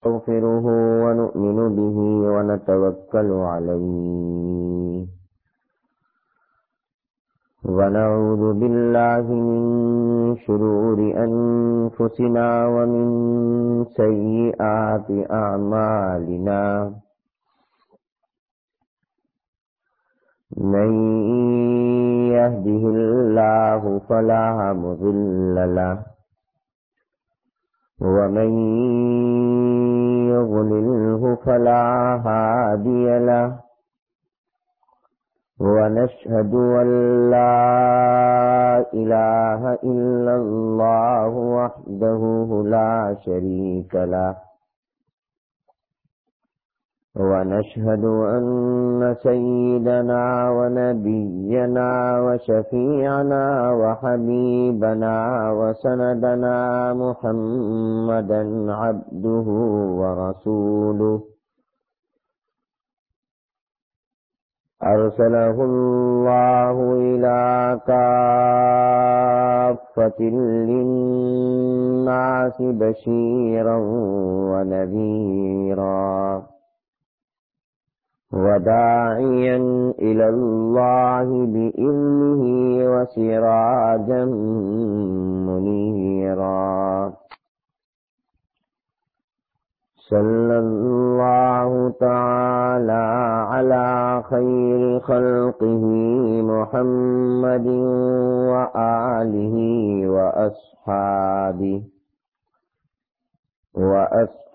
نستغفره ونؤمن به ونتوكل عليه. ونعوذ بالله من شرور أنفسنا ومن سيئات أعمالنا. من يهده الله فلا مضل له. ومن يضلله فلا هادي له. ونشهد أن لا إله إلا الله وحده لا شريك له. ونشهد أن سيدنا ونبينا وشفيعنا وحبيبنا وسندنا محمدا عبده ورسوله. أرسله الله إلى كافة للناس بشيرا ونذيرا. وداعيا إلى الله بإذنه وسراجا منيرا. صلى الله تعالى على خير خلقه محمد وآله وأصحابه وأصحابه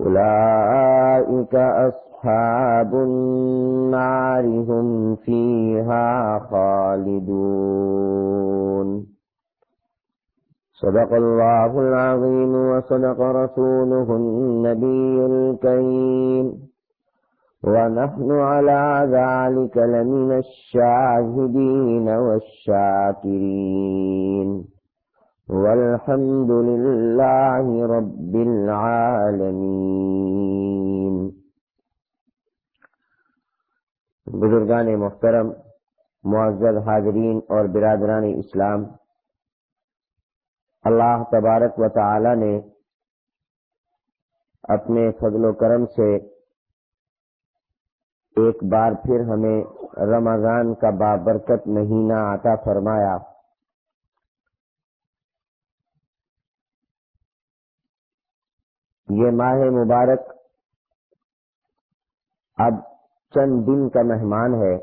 أولئك أصحاب النار هم فيها خالدون. صدق الله العظيم وصدق رسوله النبي الكريم. ونحن على ذلك لمن الشاهدين والشاكرين. والحمد لله رب العالمين. بزرگان محترم، معزز حاضرین اور برادران اسلام، اللہ تبارک و تعالی نے اپنے فضل و کرم سے ایک بار پھر ہمیں رمضان کا بابرکت مہینہ عطا فرمایا۔ یہ ماہ مبارک اب چند دن کا مہمان ہے۔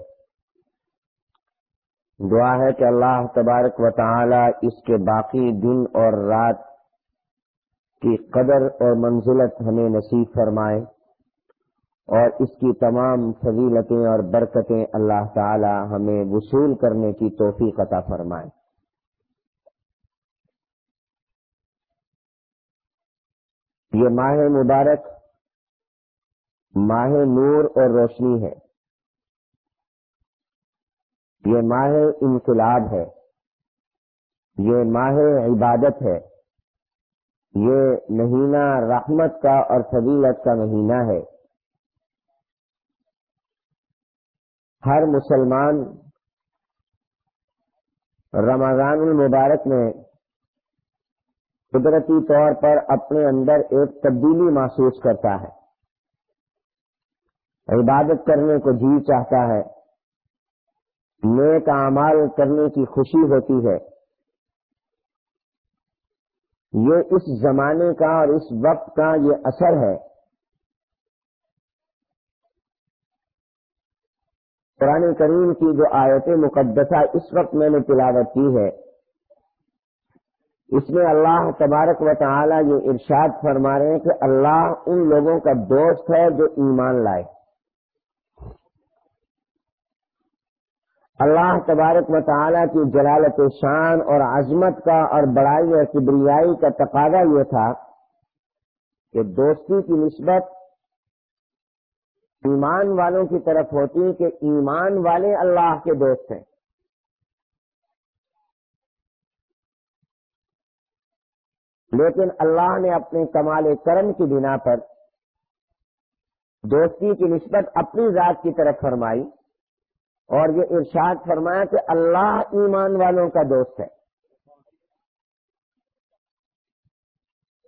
دعا ہے کہ اللہ تبارک و تعالی اس کے باقی دن اور رات کی قدر اور منزلت ہمیں نصیب فرمائے اور اس کی تمام فضیلتیں اور برکتیں اللہ تعالی ہمیں وصول کرنے کی توفیق عطا فرمائے۔ یہ ماہ مبارک، ماہ نور اور روشنی ہے۔ یہ ماہ انقلاب ہے۔ یہ ماہ عبادت ہے۔ یہ مہینہ رحمت کا اور فضیلت کا مہینہ ہے۔ ہر مسلمان رمضان المبارک میں قدرتی طور پر اپنے اندر ایک تبدیلی محسوس کرتا ہے۔ عبادت کرنے کو جی چاہتا ہے۔ نیک اعمال کرنے کی خوشی ہوتی ہے۔ یہ اس زمانے کا اور اس وقت کا یہ اثر ہے۔ قرآن کریم کی جو آیت مقدسہ اس وقت میں نے تلاوت کی ہے اس میں اللہ تبارک و تعالی یہ ارشاد فرما رہے ہیں کہ اللہ ان لوگوں کا دوست ہے جو ایمان لائے۔ اللہ تبارک و تعالیٰ کی جلالت شان اور عظمت کا اور بڑائی اور کبریائی کا تقاضا یہ تھا کہ دوستی کی نسبت ایمان والوں کی طرف ہوتی کہ ایمان والے اللہ کے دوست ہیں۔ لیکن اللہ نے اپنے کمال کرم کی بنا پر دوستی کی نسبت اپنی ذات کی طرف فرمائی اور یہ ارشاد فرمایا کہ اللہ ایمان والوں کا دوست ہے۔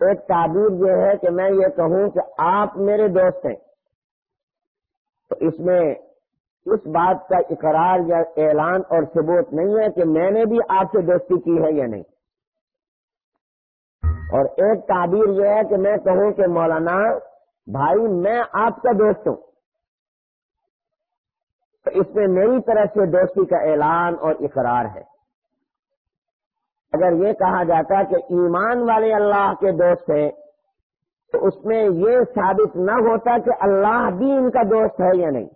ایک تعبیر یہ ہے کہ میں یہ کہوں کہ آپ میرے دوست ہیں۔ تو اس میں اس بات کا اقرار یا اعلان اور ثبوت نہیں ہے کہ میں نے بھی آپ سے دوستی کی ہے یا نہیں۔ اور ایک تعبیر یہ ہے کہ میں کہوں کہ مولانا بھائی میں آپ کا دوست ہوں۔ تو اس میں میری طرف سے دوستی کا اعلان اور اقرار ہے۔ اگر یہ کہا جاتا کہ ایمان والے اللہ کے دوست ہیں، تو اس میں یہ ثابت نہ ہوتا کہ اللہ بھی ان کا دوست ہے یا نہیں۔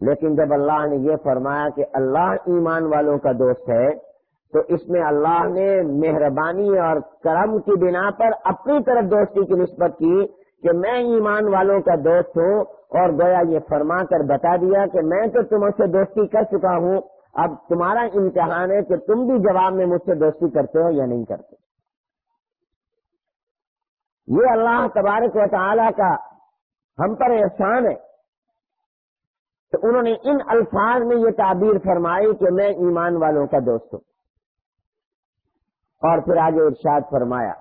لیکن جب اللہ نے یہ فرمایا کہ اللہ ایمان والوں کا دوست ہے تو اس میں اللہ نے مہربانی اور کرم کی بنا پر اپنی طرف دوستی کی نسبت کی کہ میں ایمان والوں کا دوست ہوں اور گویا یہ فرما کر بتا دیا کہ میں تو تم سے دوستی کر چکا ہوں، اب تمہارا امتحان ہے کہ تم بھی جواب میں مجھ سے دوستی کرتے ہو یا نہیں کرتے۔ یہ اللہ تبارک و تعالی کا ہم پر احسان ہے۔ تو انہوں نے ان الفاظ میں یہ تعبیر فرمائی کہ میں ایمان والوں کا دوست ہوں۔ اور پھر آگے ارشاد فرمایا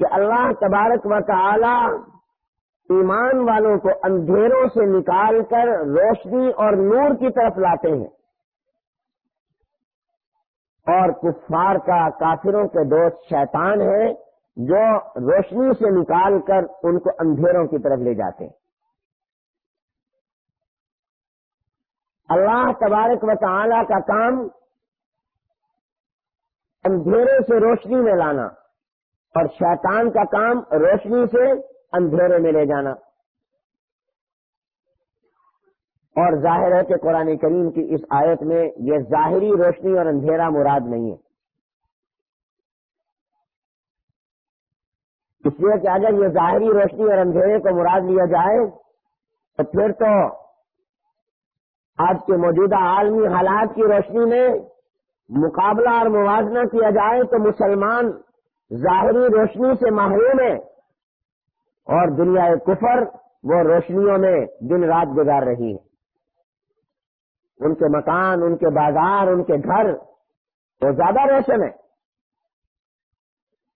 کہ اللہ تبارک و تعالی ایمان والوں کو اندھیروں سے نکال کر روشنی اور نور کی طرف لاتے ہیں اور کفار کا کافروں کے دوست شیطان ہے جو روشنی سے نکال کر ان کو اندھیروں کی طرف لے جاتے ہیں۔ اللہ تبارک و تعالی کا کام اندھیرے سے روشنی میں لانا اور شیطان کا کام روشنی سے اندھیرے میں لے جانا۔ اور ظاہر ہے کہ قرآن کریم کی اس آیت میں یہ ظاہری روشنی اور اندھیرا مراد نہیں ہے۔ اس لیے کہ اگر یہ ظاہری روشنی اور اندھیرے کو مراد لیا جائے، تو پھر تو آج کے موجودہ عالمی حالات کی روشنی میں مقابلہ اور موازنہ کیا جائے تو مسلمان ظاہری روشنی سے محروم ہے اور دنیا کفر وہ روشنیوں میں دن رات گزار رہی ہے۔ ان کے مکان، ان کے بازار، ان کے گھر وہ زیادہ روشن ہے۔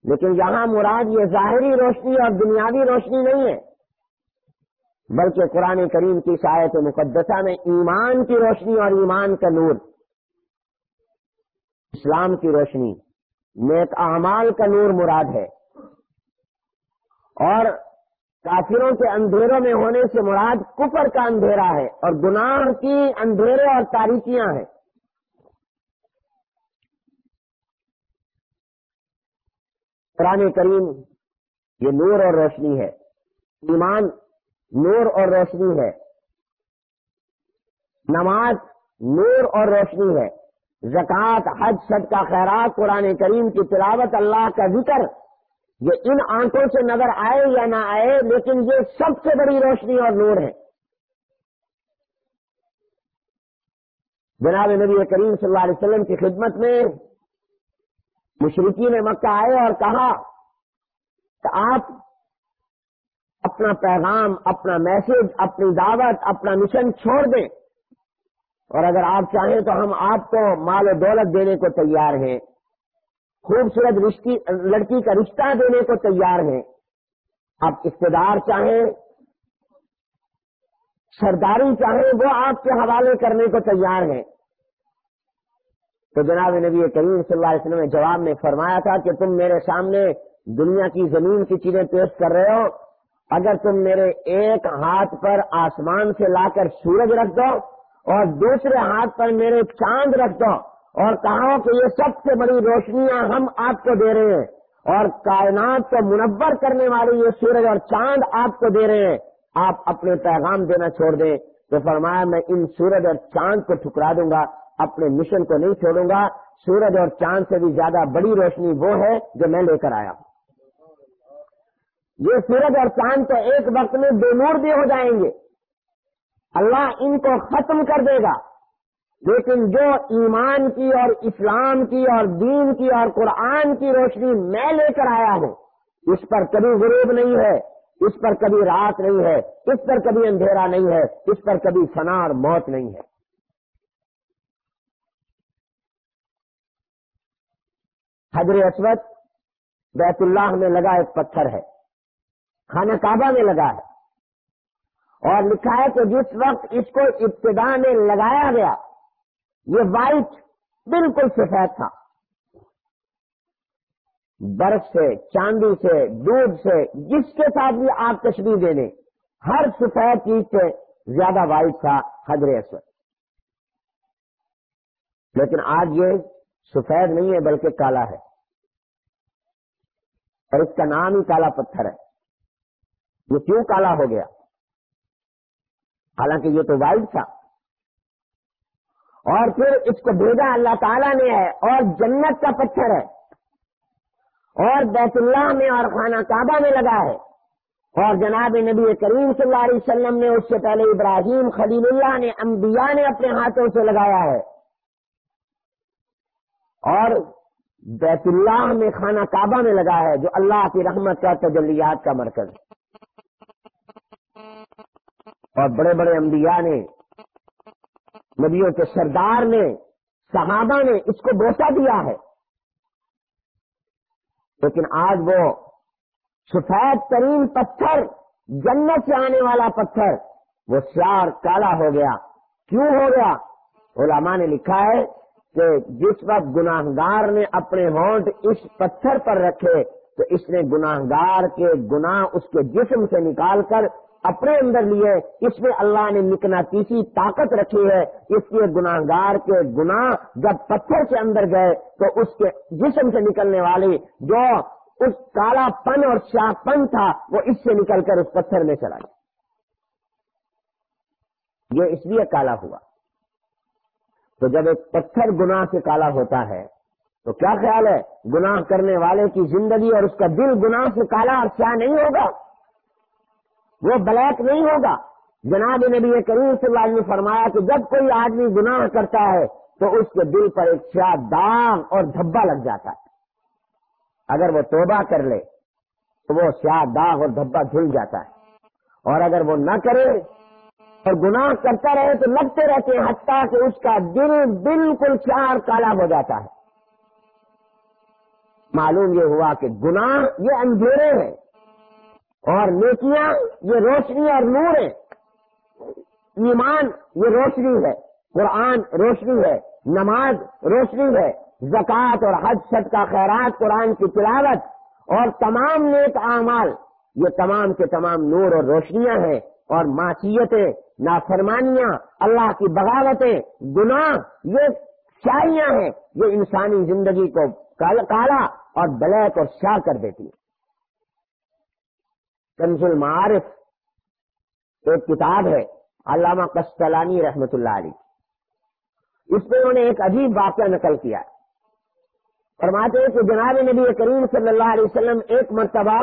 لیکن یہاں مراد یہ ظاہری روشنی اور دنیاوی روشنی نہیں ہے، بلکہ قرآن کریم کی شاید مقدسہ میں ایمان کی روشنی اور ایمان کا نور۔ اسلام کی روشنی، نیک اعمال کا نور مراد ہے۔ اور کافروں کے اندھیروں میں ہونے سے مراد کفر کا اندھیرا ہے اور گناہ کی اندھیرے اور تاریخیاں ہیں۔ قرآن کریم یہ نور اور روشنی ہے۔ ایمان نور اور روشنی ہے۔ نماز نور اور روشنی ہے۔ زکوٰۃ حج سب کا خیرات، قرآن کریم کی تلاوت اللہ کا ذکر یہ ان آنکھوں سے نظر آئے یا نہ آئے، لیکن یہ سب سے بڑی روشنی اور نور ہے۔ جناب نبی کریم صلی اللہ علیہ وسلم کی خدمت میں مشرقی نے مکہ آئے اور کہا کہ آپ اپنا پیغام، اپنا میسج، اپنی دعوت، اپنا مشن چھوڑ دیں۔ اور اگر آپ چاہیں تو ہم آپ کو مال و دولت دینے کو تیار ہیں۔ خوبصورت رشتی، لڑکی کا رشتہ دینے کو تیار ہیں۔ آپ اقتدار چاہیں، سرداری چاہیں، وہ آپ کے حوالے کرنے کو تیار ہیں۔ تو جناب نبی کریم صلی اللہ علیہ وسلم نے جواب میں فرمایا تھا کہ تم میرے سامنے دنیا کی زمین کی چیزیں پیش کر رہے ہو۔ اگر تم میرے ایک ہاتھ پر آسمان سے لا کر سورج رکھ دو اور دوسرے ہاتھ پر میرے چاند رکھ دو اور کہا کہ یہ سب سے بڑی روشنیاں ہم آپ کو دے رہے ہیں اور کائنات کو منور کرنے والے یہ سورج اور چاند آپ کو دے رہے ہیں۔ آپ اپنے پیغام دینا چھوڑ دیں تو فرمایا میں ان سورج اور چاند کو ٹھکرا دوں گا، اپنے مشن کو نہیں چھوڑوں گا۔ سورج اور چاند سے بھی زیادہ بڑی روشنی وہ ہے جو میں لے کر آیا ہوں۔ یہ سورج اور چاند تو ایک وقت میں بے نور بھی ہو جائیں گے۔ اللہ ان کو ختم کر دے گا۔ لیکن جو ایمان کی اور اسلام کی اور دین کی اور قرآن کی روشنی میں لے کر آیا ہوں، اس پر کبھی غروب نہیں ہے، اس پر کبھی رات نہیں ہے، اس پر کبھی اندھیرا نہیں ہے، اس پر کبھی فنا اور موت نہیں ہے۔ حضر اسود بیت اللہ میں لگا ایک پتھر ہے، خانہ کعبہ میں لگا ہے۔ اور لکھا ہے کہ جس وقت اس کو ابتدا میں لگایا گیا، یہ وائٹ بالکل سفید تھا۔ برف سے، چاندی سے، دودھ سے، جس کے ساتھ بھی آپ تشریح دے دیں، ہر سفید چیز سے زیادہ وائٹ تھا حضر اسود۔ لیکن آج یہ سفید نہیں ہے، بلکہ کالا ہے۔ اور اس کا نام ہی کالا پتھر ہے۔ یہ کیوں کالا ہو گیا؟ حالانکہ یہ تو وائٹ تھا۔ اور پھر اس کو بھیجا اللہ تعالیٰ نے ہے اور جنت کا پتھر ہے۔ اور بیت اللہ میں اور خانہ کعبہ میں لگا ہے۔ اور جناب نبی کریم صلی اللہ علیہ وسلم نے اس سے پہلے ابراہیم خلیل اللہ نے انبیاء نے اپنے ہاتھوں سے لگایا ہے۔ اور بیت اللہ میں خانہ کعبہ میں لگا ہے جو اللہ کی رحمت کا تجلیات کا مرکز ہے۔ اور بڑے بڑے انبیاء نے، نبیوں کے سردار نے، صحابہ نے اس کو بوسا دیا ہے۔ لیکن آج وہ سفید ترین پتھر، جنت سے آنے والا پتھر، وہ سیار کالا ہو گیا۔ کیوں ہو گیا؟ علماء نے لکھا ہے کہ جس وقت گناہ گار نے اپنے ہونٹ اس پتھر پر رکھے، تو اس نے گناہ گار کے گناہ اس کے جسم سے نکال کر اپنے اندر لیے، اس میں اللہ نے نکنا تیسی طاقت رکھی ہے۔ اس کے گناہ گار کے گناہ جب پتھر کے اندر گئے، تو اس کے جسم سے نکلنے والی جو اس کالا پن اور شاہ پن تھا، وہ اس سے نکل کر اس پتھر میں چلا گیا۔ یہ اس لیے کالا ہوا۔ تو جب ایک پتھر گناہ سے کالا ہوتا ہے، تو کیا خیال ہے؟ گناہ کرنے والے کی زندگی اور اس کا دل گناہ سے کالا اور کیا نہیں ہوگا؟ وہ بلیک نہیں ہوگا۔ جناب نبی کریم صلی اللہ علیہ وسلم فرمایا کہ جب کوئی آدمی گناہ کرتا ہے تو اس کے دل پر ایک سیاہ داغ اور دھبا لگ جاتا ہے۔ اگر وہ توبہ کر لے تو وہ سیاہ داغ اور دھبا دھل جاتا ہے۔ اور اگر وہ نہ کرے اور گناہ کرتا رہے تو لگتے رہتے ہیں حتیٰ کہ اس کا دل بالکل چار کالا ہو جاتا ہے۔ معلوم یہ ہوا کہ گناہ یہ اندھیرے ہیں۔ اور نیکیاں یہ روشنی اور نور ہے ایمان یہ روشنی ہے، قرآن روشنی ہے، نماز روشنی ہے، زکوٰۃ اور حج شد کا خیرات، قرآن کی تلاوت اور تمام نیک اعمال۔ یہ تمام کے تمام نور اور روشنیاں ہیں اور معصیتیں، نافرمانیاں، اللہ کی بغاوتیں، گناہ، یہ شاہیاں ہیں۔ جو انسانی زندگی کو کالا اور بلیک اور شاہ کر دیتی ہیں۔ کنز المعارف ایک کتاب ہے، علامہ کستلانی رحمت اللہ علی اس میں انہوں نے ایک عجیب واقعہ نقل کیا۔ فرماتے ہیں کہ جناب نبی کریم صلی اللہ علیہ وسلم ایک مرتبہ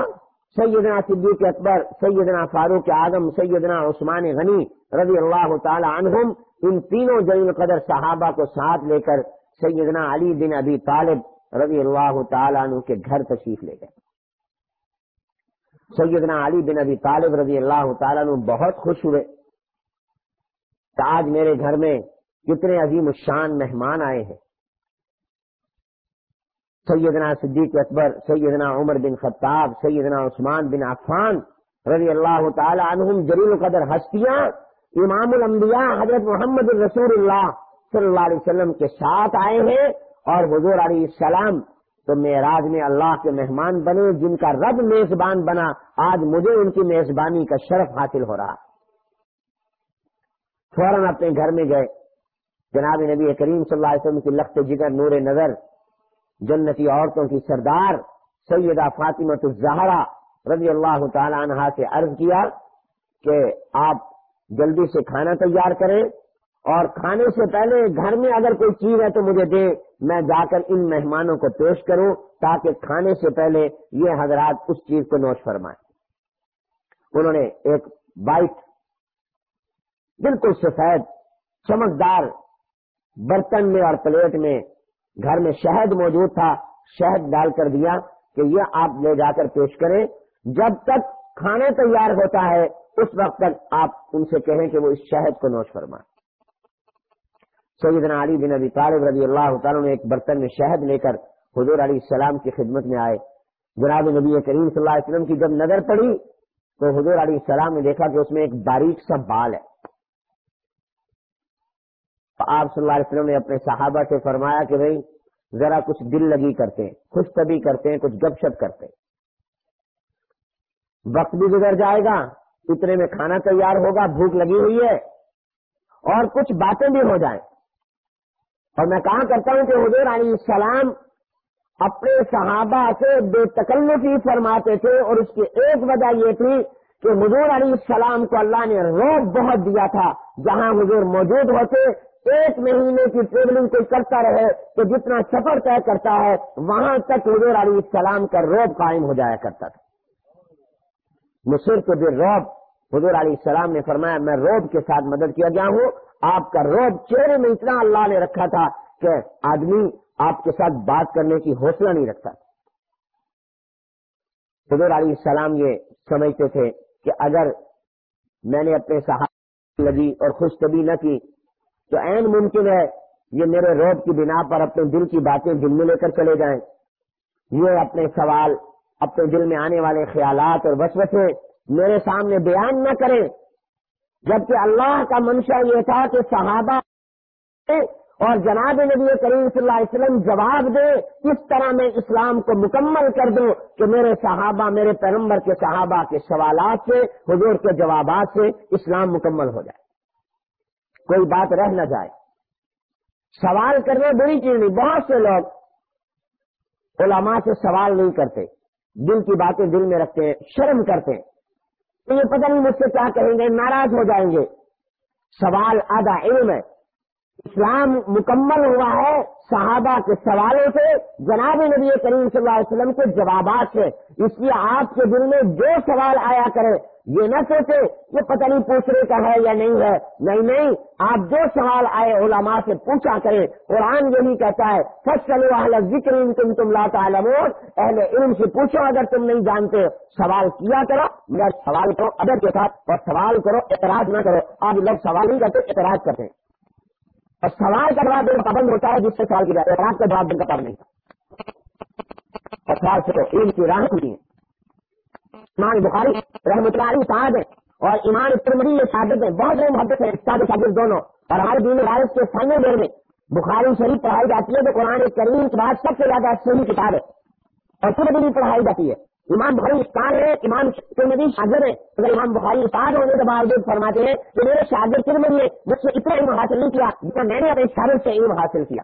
سیدنا صدیق اکبر، سیدنا فاروق اعظم، سیدنا عثمان غنی رضی اللہ تعالی عنہم، ان تینوں جین قدر صحابہ کو ساتھ لے کر سیدنا علی بن ابی طالب رضی اللہ تعالیٰ عنہ کے گھر تشریف لے گئے۔ سیدنا علی بن ابی طالب رضی اللہ تعالیٰ نے بہت خوش ہوئے کہ آج میرے گھر میں کتنے عظیم الشان مہمان آئے ہیں۔ سیدنا صدیق اکبر، سیدنا عمر بن خطاب، سیدنا عثمان بن عفان رضی اللہ تعالی عنہم جلیل قدر ہستیاں، امام الانبیاء حضرت محمد الرسول اللہ صلی اللہ علیہ وسلم کے ساتھ آئے ہیں اور حضور علیہ السلام تو معراج میں اللہ کے مہمان بنے، جن کا رب میزبان بنا، آج مجھے ان کی میزبانی کا شرف حاصل ہو رہا۔ فوراً اپنے گھر میں گئے۔ جناب نبی کریم صلی اللہ علیہ وسلم کی لخت جگر نور نظر، جنتی عورتوں کی سردار سیدہ فاطمت الزہرا رضی اللہ تعالی عنہ سے عرض کیا کہ آپ جلدی سے کھانا تیار کریں اور کھانے سے پہلے گھر میں اگر کوئی چیز ہے تو مجھے دے میں جا کر ان مہمانوں کو پیش کروں تاکہ کھانے سے پہلے یہ حضرات اس چیز کو نوش فرمائیں۔ انہوں نے ایک بائٹ بالکل سفید، چمکدار برتن میں اور پلیٹ میں گھر میں شہد موجود تھا، شہد ڈال کر دیا کہ یہ آپ لے جا کر پیش کریں۔ جب تک کھانے تیار ہوتا ہے، اس وقت تک آپ ان سے کہیں کہ وہ اس شہد کو نوش فرمائیں۔ سیدنا علی بن ابی طالب رضی اللہ تعالیٰ نے ایک برتن میں شہد لے کر حضور علیہ السلام کی خدمت میں آئے۔ جناب نبی کریم صلی اللہ علیہ وسلم کی جب نظر پڑی تو حضور علیہ السلام نے دیکھا کہ اس میں ایک باریک سا بال ہے۔ آپ صلی اللہ علیہ وسلم نے اپنے صحابہ سے فرمایا کہ بھائی، ذرا کچھ دل لگی کرتے ہیں خوش طبی کرتے ہیں، کچھ گپ شپ کرتے ہیں۔ وقت بھی گزر جائے گا، اتنے میں کھانا تیار ہوگا، بھوک لگی ہوئی ہے اور کچھ باتیں بھی ہو جائیں۔ اور میں کہا کرتا ہوں کہ حضور علیہ السلام اپنے صحابہ سے بے تکلفی فرماتے تھے اور اس کی ایک وجہ یہ تھی کہ حضور علیہ السلام کو اللہ نے روب بہت دیا تھا، جہاں حضور موجود ہوتے، ایک مہینے کی ٹریولنگ کوئی کرتا رہے تو جتنا سفر طے کرتا ہے، وہاں تک حضور علیہ السلام کا روب قائم ہو جایا کرتا تھا۔ مصر کو بھی روب، حضور علیہ السلام نے فرمایا، میں روب کے ساتھ مدد کیا گیا ہوں آپ کا روب چہرے میں اتنا اللہ نے رکھا تھا کہ آدمی آپ کے ساتھ بات کرنے کی حوصلہ نہیں رکھتا۔ حضور علیہ السلام یہ سمجھتے تھے کہ اگر میں نے اپنے صحابہ لگی اور خوش طبی نہ کی تو عین ممکن ہے یہ میرے روب کی بنا پر اپنے دل کی باتیں دل میں لے کر چلے جائیں۔ یہ اپنے سوال، اپنے دل میں آنے والے خیالات اور وسوسے میرے سامنے بیان نہ کریں۔ جبکہ اللہ کا منشا یہ تھا کہ صحابہ اور جناب نبی کریم صلی اللہ علیہ وسلم جواب دے کس طرح میں اسلام کو مکمل کر دوں کہ میرے صحابہ میرے پیغمبر کے صحابہ کے سوالات سے، حضور کے جوابات سے اسلام مکمل ہو جائے۔ کوئی بات رہ نہ جائے۔ سوال کرنے بری چیز نہیں، بہت سے لوگ علماء سے سوال نہیں کرتے، دل کی باتیں دل میں رکھتے ہیں شرم کرتے۔ ہیں تو یہ پتہ نہیں مجھ سے کیا کہیں گے، ناراض ہو جائیں گے۔ سوال آدھا علم ہے۔ اسلام مکمل ہوا ہے صحابہ کے سوالوں سے۔ جناب نبی کریم صلی اللہ علیہ وسلم کے جوابات سے۔ اس لیے آپ کے دل میں جو سوال آیا کرے یہ نہ سوچے یہ پتہ نہیں پوچھنے کا ہے یا نہیں ہے۔ نہیں نہیں، آپ جو سوال آئے علماء سے پوچھا کرے قرآن یہی کہتا ہے سچ چلو ذکر تم تم لاتا اہل علم سے پوچھو اگر تم نہیں جانتے، سوال کیا کرو؟ میرا سوال کرو ادب کے ساتھ اور سوال کرو، اعتراض نہ کرو۔ آپ لوگ سوال نہیں کرتے، اعتراض کرتے اور سوال کا جواب دینا پابند ہوتا ہے، جس سے سوال کیا جائے۔ کا جواب دینا پابند نہیں اور سوال سے علم کی راہ کھلی ہے۔ ایمان بخاری رحمت اللہ صاحب ہے اور ایمان ترمری یہ شادت ہے بہت بڑے محبت ہے استاد شاگرد دونوں۔ اور ہر دین وائرس کے سامنے دیر میں بخاری شریف پڑھائی جاتی ہے تو قرآن کریم کے بعد سب سے زیادہ صحیح کتاب ہے۔ اور پورے بھی پڑھائی جاتی ہے۔ امام بخاری استاد ہے امام ترمدی شاگرد ہے اگر امام بخاری استاد ہونے کے باوجود فرماتے ہیں کہ میرے شاگرد ترمدی ہے مجھ سے اتنا علم حاصل نہیں کیا جتنا میں نے اپنے شاگرد سے علم حاصل کیا۔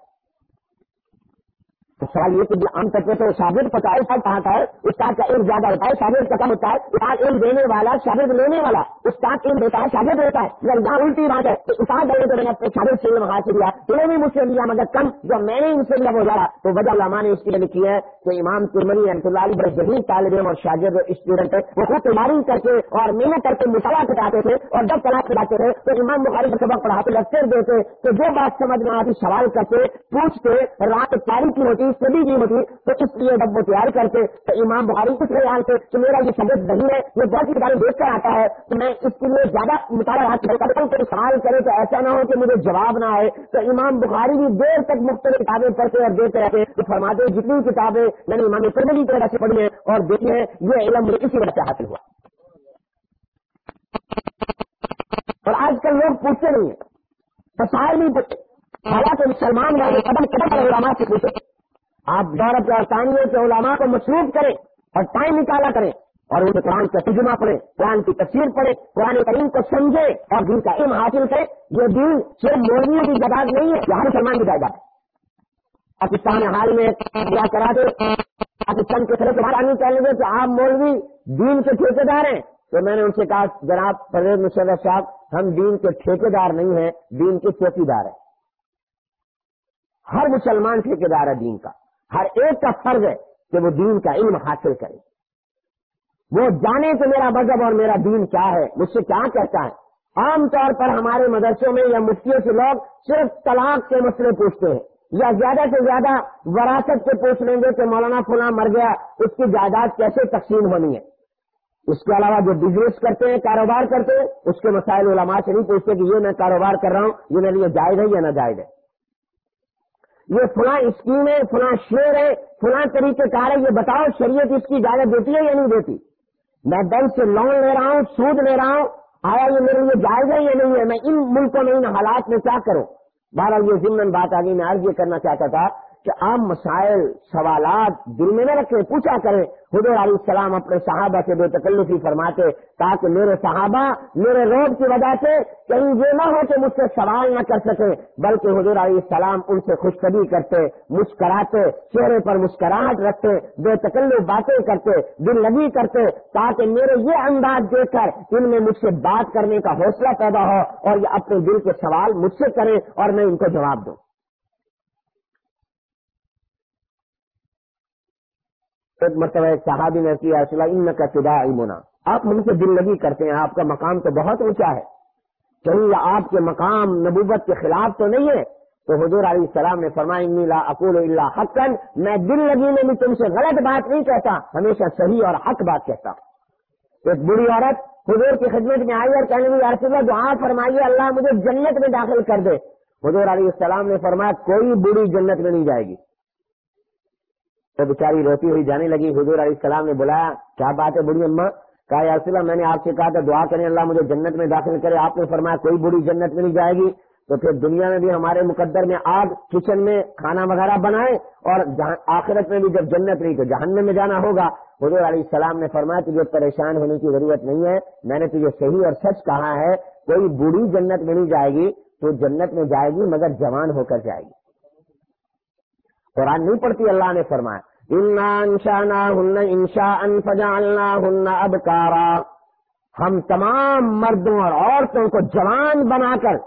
سوال یہ کہ عام طور پہ تو شاگرد پتا ہے سب کہاں کا ہے؟ استاد کا علم زیادہ ہوتا ہے؟ شاگرد کا کم ہوتا ہے؟ استاد علم دینے والا، شاگرد لینے والا استاد علم دیتا ہے؟ شاگرد دیتا ہے۔ اگر یہاں الٹی بات ہے، تو استاد تو میں نے اپنے شاگرد سے علم حاصل کیا انہوں نے مجھ سے لیا مگر کم جب میں نے ان سے لیا وہ تو وجہ علماء نے اس کے لیے لکھی ہے کہ امام ترمنی رحمۃ اللہ علی بڑے ذہنی طالب علم اور شاگرد اسٹوڈنٹ ہے وہ خود تیاری کر کے اور محنت کر کے مطالعہ کراتے تھے اور جب کلاس کراتے تھے، تو امام بخاری کا سبق پڑھاتے لگتے دیتے تو جو بات سمجھ میں آتی، سوال کرتے، پوچھتے، رات تاریخ کی ہوتی سبھی کی ہوتی تو اس لیے جب وہ تیار کرتے تو امام بخاری کچھ خیال سے کہ میرا یہ سبق نہیں ہے، یہ بہت سی کتابیں دیکھ کر آتا ہے، تو میں اس کے لیے زیادہ مطالعہ کرتا ہوں۔ کہ سوال کرے تو ایسا نہ ہو کہ مجھے جواب نہ آئے۔ تو امام بخاری بھی دیر تک مختلف کتابیں پڑھتے اور دیکھتے رہتے تو فرماتے جتنی کتابیں میں نے امام کی طرح سے پڑھی ہیں اور دیکھی ہیں، یہ علم مجھے اسی وجہ سے حاصل ہوا۔ اور آج کل لوگ پوچھتے نہیں ہیں۔ مسائل نہیں پوچھتے حالانکہ مسلمان والے قدم قدم علامات سے پوچھے آپ دولت آسانیوں سے علماء کو مصروف کریں اور ٹائم نکالا کریں اور ان قرآن کا تجمہ پڑھے قرآن کی تصویر پڑھے قرآن کریم کو سمجھے اور دن کا علم حاصل کرے یہ دن صرف مولویوں کی جگہ نہیں ہے، یہاں مسلمان کی جائیداد پاکستان حال میں کیا کرا دے پاکستان کے طرف باہر آنے چاہیں گے کہ آپ مولوی دین کے ٹھیکے دار ہیں۔ تو میں نے ان سے کہا، جناب پرویز مشرف صاحب، ہم دین کے ٹھیکے دار نہیں ہیں، دین کے چوکی دار ہیں۔ ہر مسلمان ٹھیکے دار ہے دین کا۔ ہر ایک کا فرض ہے کہ وہ دین کا علم حاصل کرے۔ وہ جانے کہ میرا مذہب اور میرا دین کیا ہے، مجھ سے کیا کہتا ہے۔ عام طور پر ہمارے مدرسوں میں یا مفتیوں سے لوگ صرف طلاق کے مسئلے پوچھتے ہیں یا زیادہ سے زیادہ وراثت سے پوچھ لیں گے کہ مولانا فلاں مر گیا، اس کی جائیداد کیسے تقسیم ہونی ہے؟ اس کے علاوہ جو بزنس کرتے ہیں، کاروبار کرتے ہیں، اس کے مسائل علماء سے نہیں پوچھتے کہ یہ میں کاروبار کر رہا ہوں، یہ میرے لیے جائز ہے یا نہ جائز ہے۔ یہ فلاں اسکیم ہے، فلاں شیر ہے، فلاں طریقے کار ہے، یہ بتاؤ شریعت اس کی اجازت دیتی ہے یا نہیں دیتی؟ میں بینک سے لون لے رہا ہوں، سود لے رہا ہوں، آیا یہ میرے لیے جائز ہے یا نہیں ہے؟ میں ان ملکوں میں، ان حالات میں کیا کروں؟ بہرحال یہ ضمن بات آگے میں آج یہ کرنا چاہتا تھا کہ عام مسائل، سوالات دل میں نہ رکھیں پوچھا کریں۔ حضور علیہ السلام اپنے صحابہ سے بے تکلفی فرماتے، تاکہ میرے صحابہ میرے روڈ کی وجہ سے کہیں یہ نہ ہو کہ مجھ سے سوال نہ کر سکے بلکہ حضور علیہ السلام ان سے خوشخبری کرتے، مسکراتے، چہرے پر مسکراہٹ رکھتے، بے تکلف باتیں کرتے، دل لگی کرتے، تاکہ میرے یہ انداز دیکھ کر ان میں مجھ سے بات کرنے کا حوصلہ پیدا ہو اور یہ اپنے دل کے سوال مجھ سے کریں اور میں ان کو جواب دوں۔ ایک مرتبہ ایک صحابی نے کیا ان کا چدا آپ ہم سے دل لگی کرتے ہیں، آپ کا مقام تو بہت اونچا ہے۔ کہیں آپ کے مقام نبوت کے خلاف تو نہیں ہے۔ تو حضور علیہ السلام نے فرمایا لا اقول اللہ حق میں دل لگی میں بھی تم سے غلط بات نہیں کہتا، ہمیشہ صحیح اور حق بات کہتا ایک بری عورت حضور کی خدمت میں آئی اور کہنے لگی عرصہ دعا فرمائیے، اللہ مجھے جنت میں داخل کر دے۔ حضور علیہ السلام نے فرمایا، کوئی بری جنت میں نہیں جائے گی۔ تو بیچاری روتی ہوئی جانے لگی۔ حضور علیہ السلام نے بلایا، کیا بات ہے بڑی اما کہا، یا رسول میں نے آپ سے کہا تھا، دعا کریں، اللہ مجھے جنت میں داخل کرے۔ آپ نے فرمایا، کوئی بری جنت میں نہیں جائے گی۔ تو پھر دنیا میں بھی، ہمارے مقدر میں آگ، کچن میں کھانا وغیرہ بنائے اور آخرت میں بھی جب جنت نہیں تو جہنم میں جانا ہوگا۔ حضور علیہ السلام نے فرمایا، تجھے پریشان ہونے کی ضرورت نہیں ہے۔ میں نے تجھے صحیح اور سچ کہا ہے، کوئی بری جنت میں نہیں جائے گی۔ تو جنت میں جائے گی، مگر جوان ہو کر جائے گی۔ قرآن نہیں پڑتی اللہ نے فرمایا۔ انشانا ہن انشا ان فجالنا ہن ابکارا ہم تمام مردوں اور عورتوں کو جوان بنا کر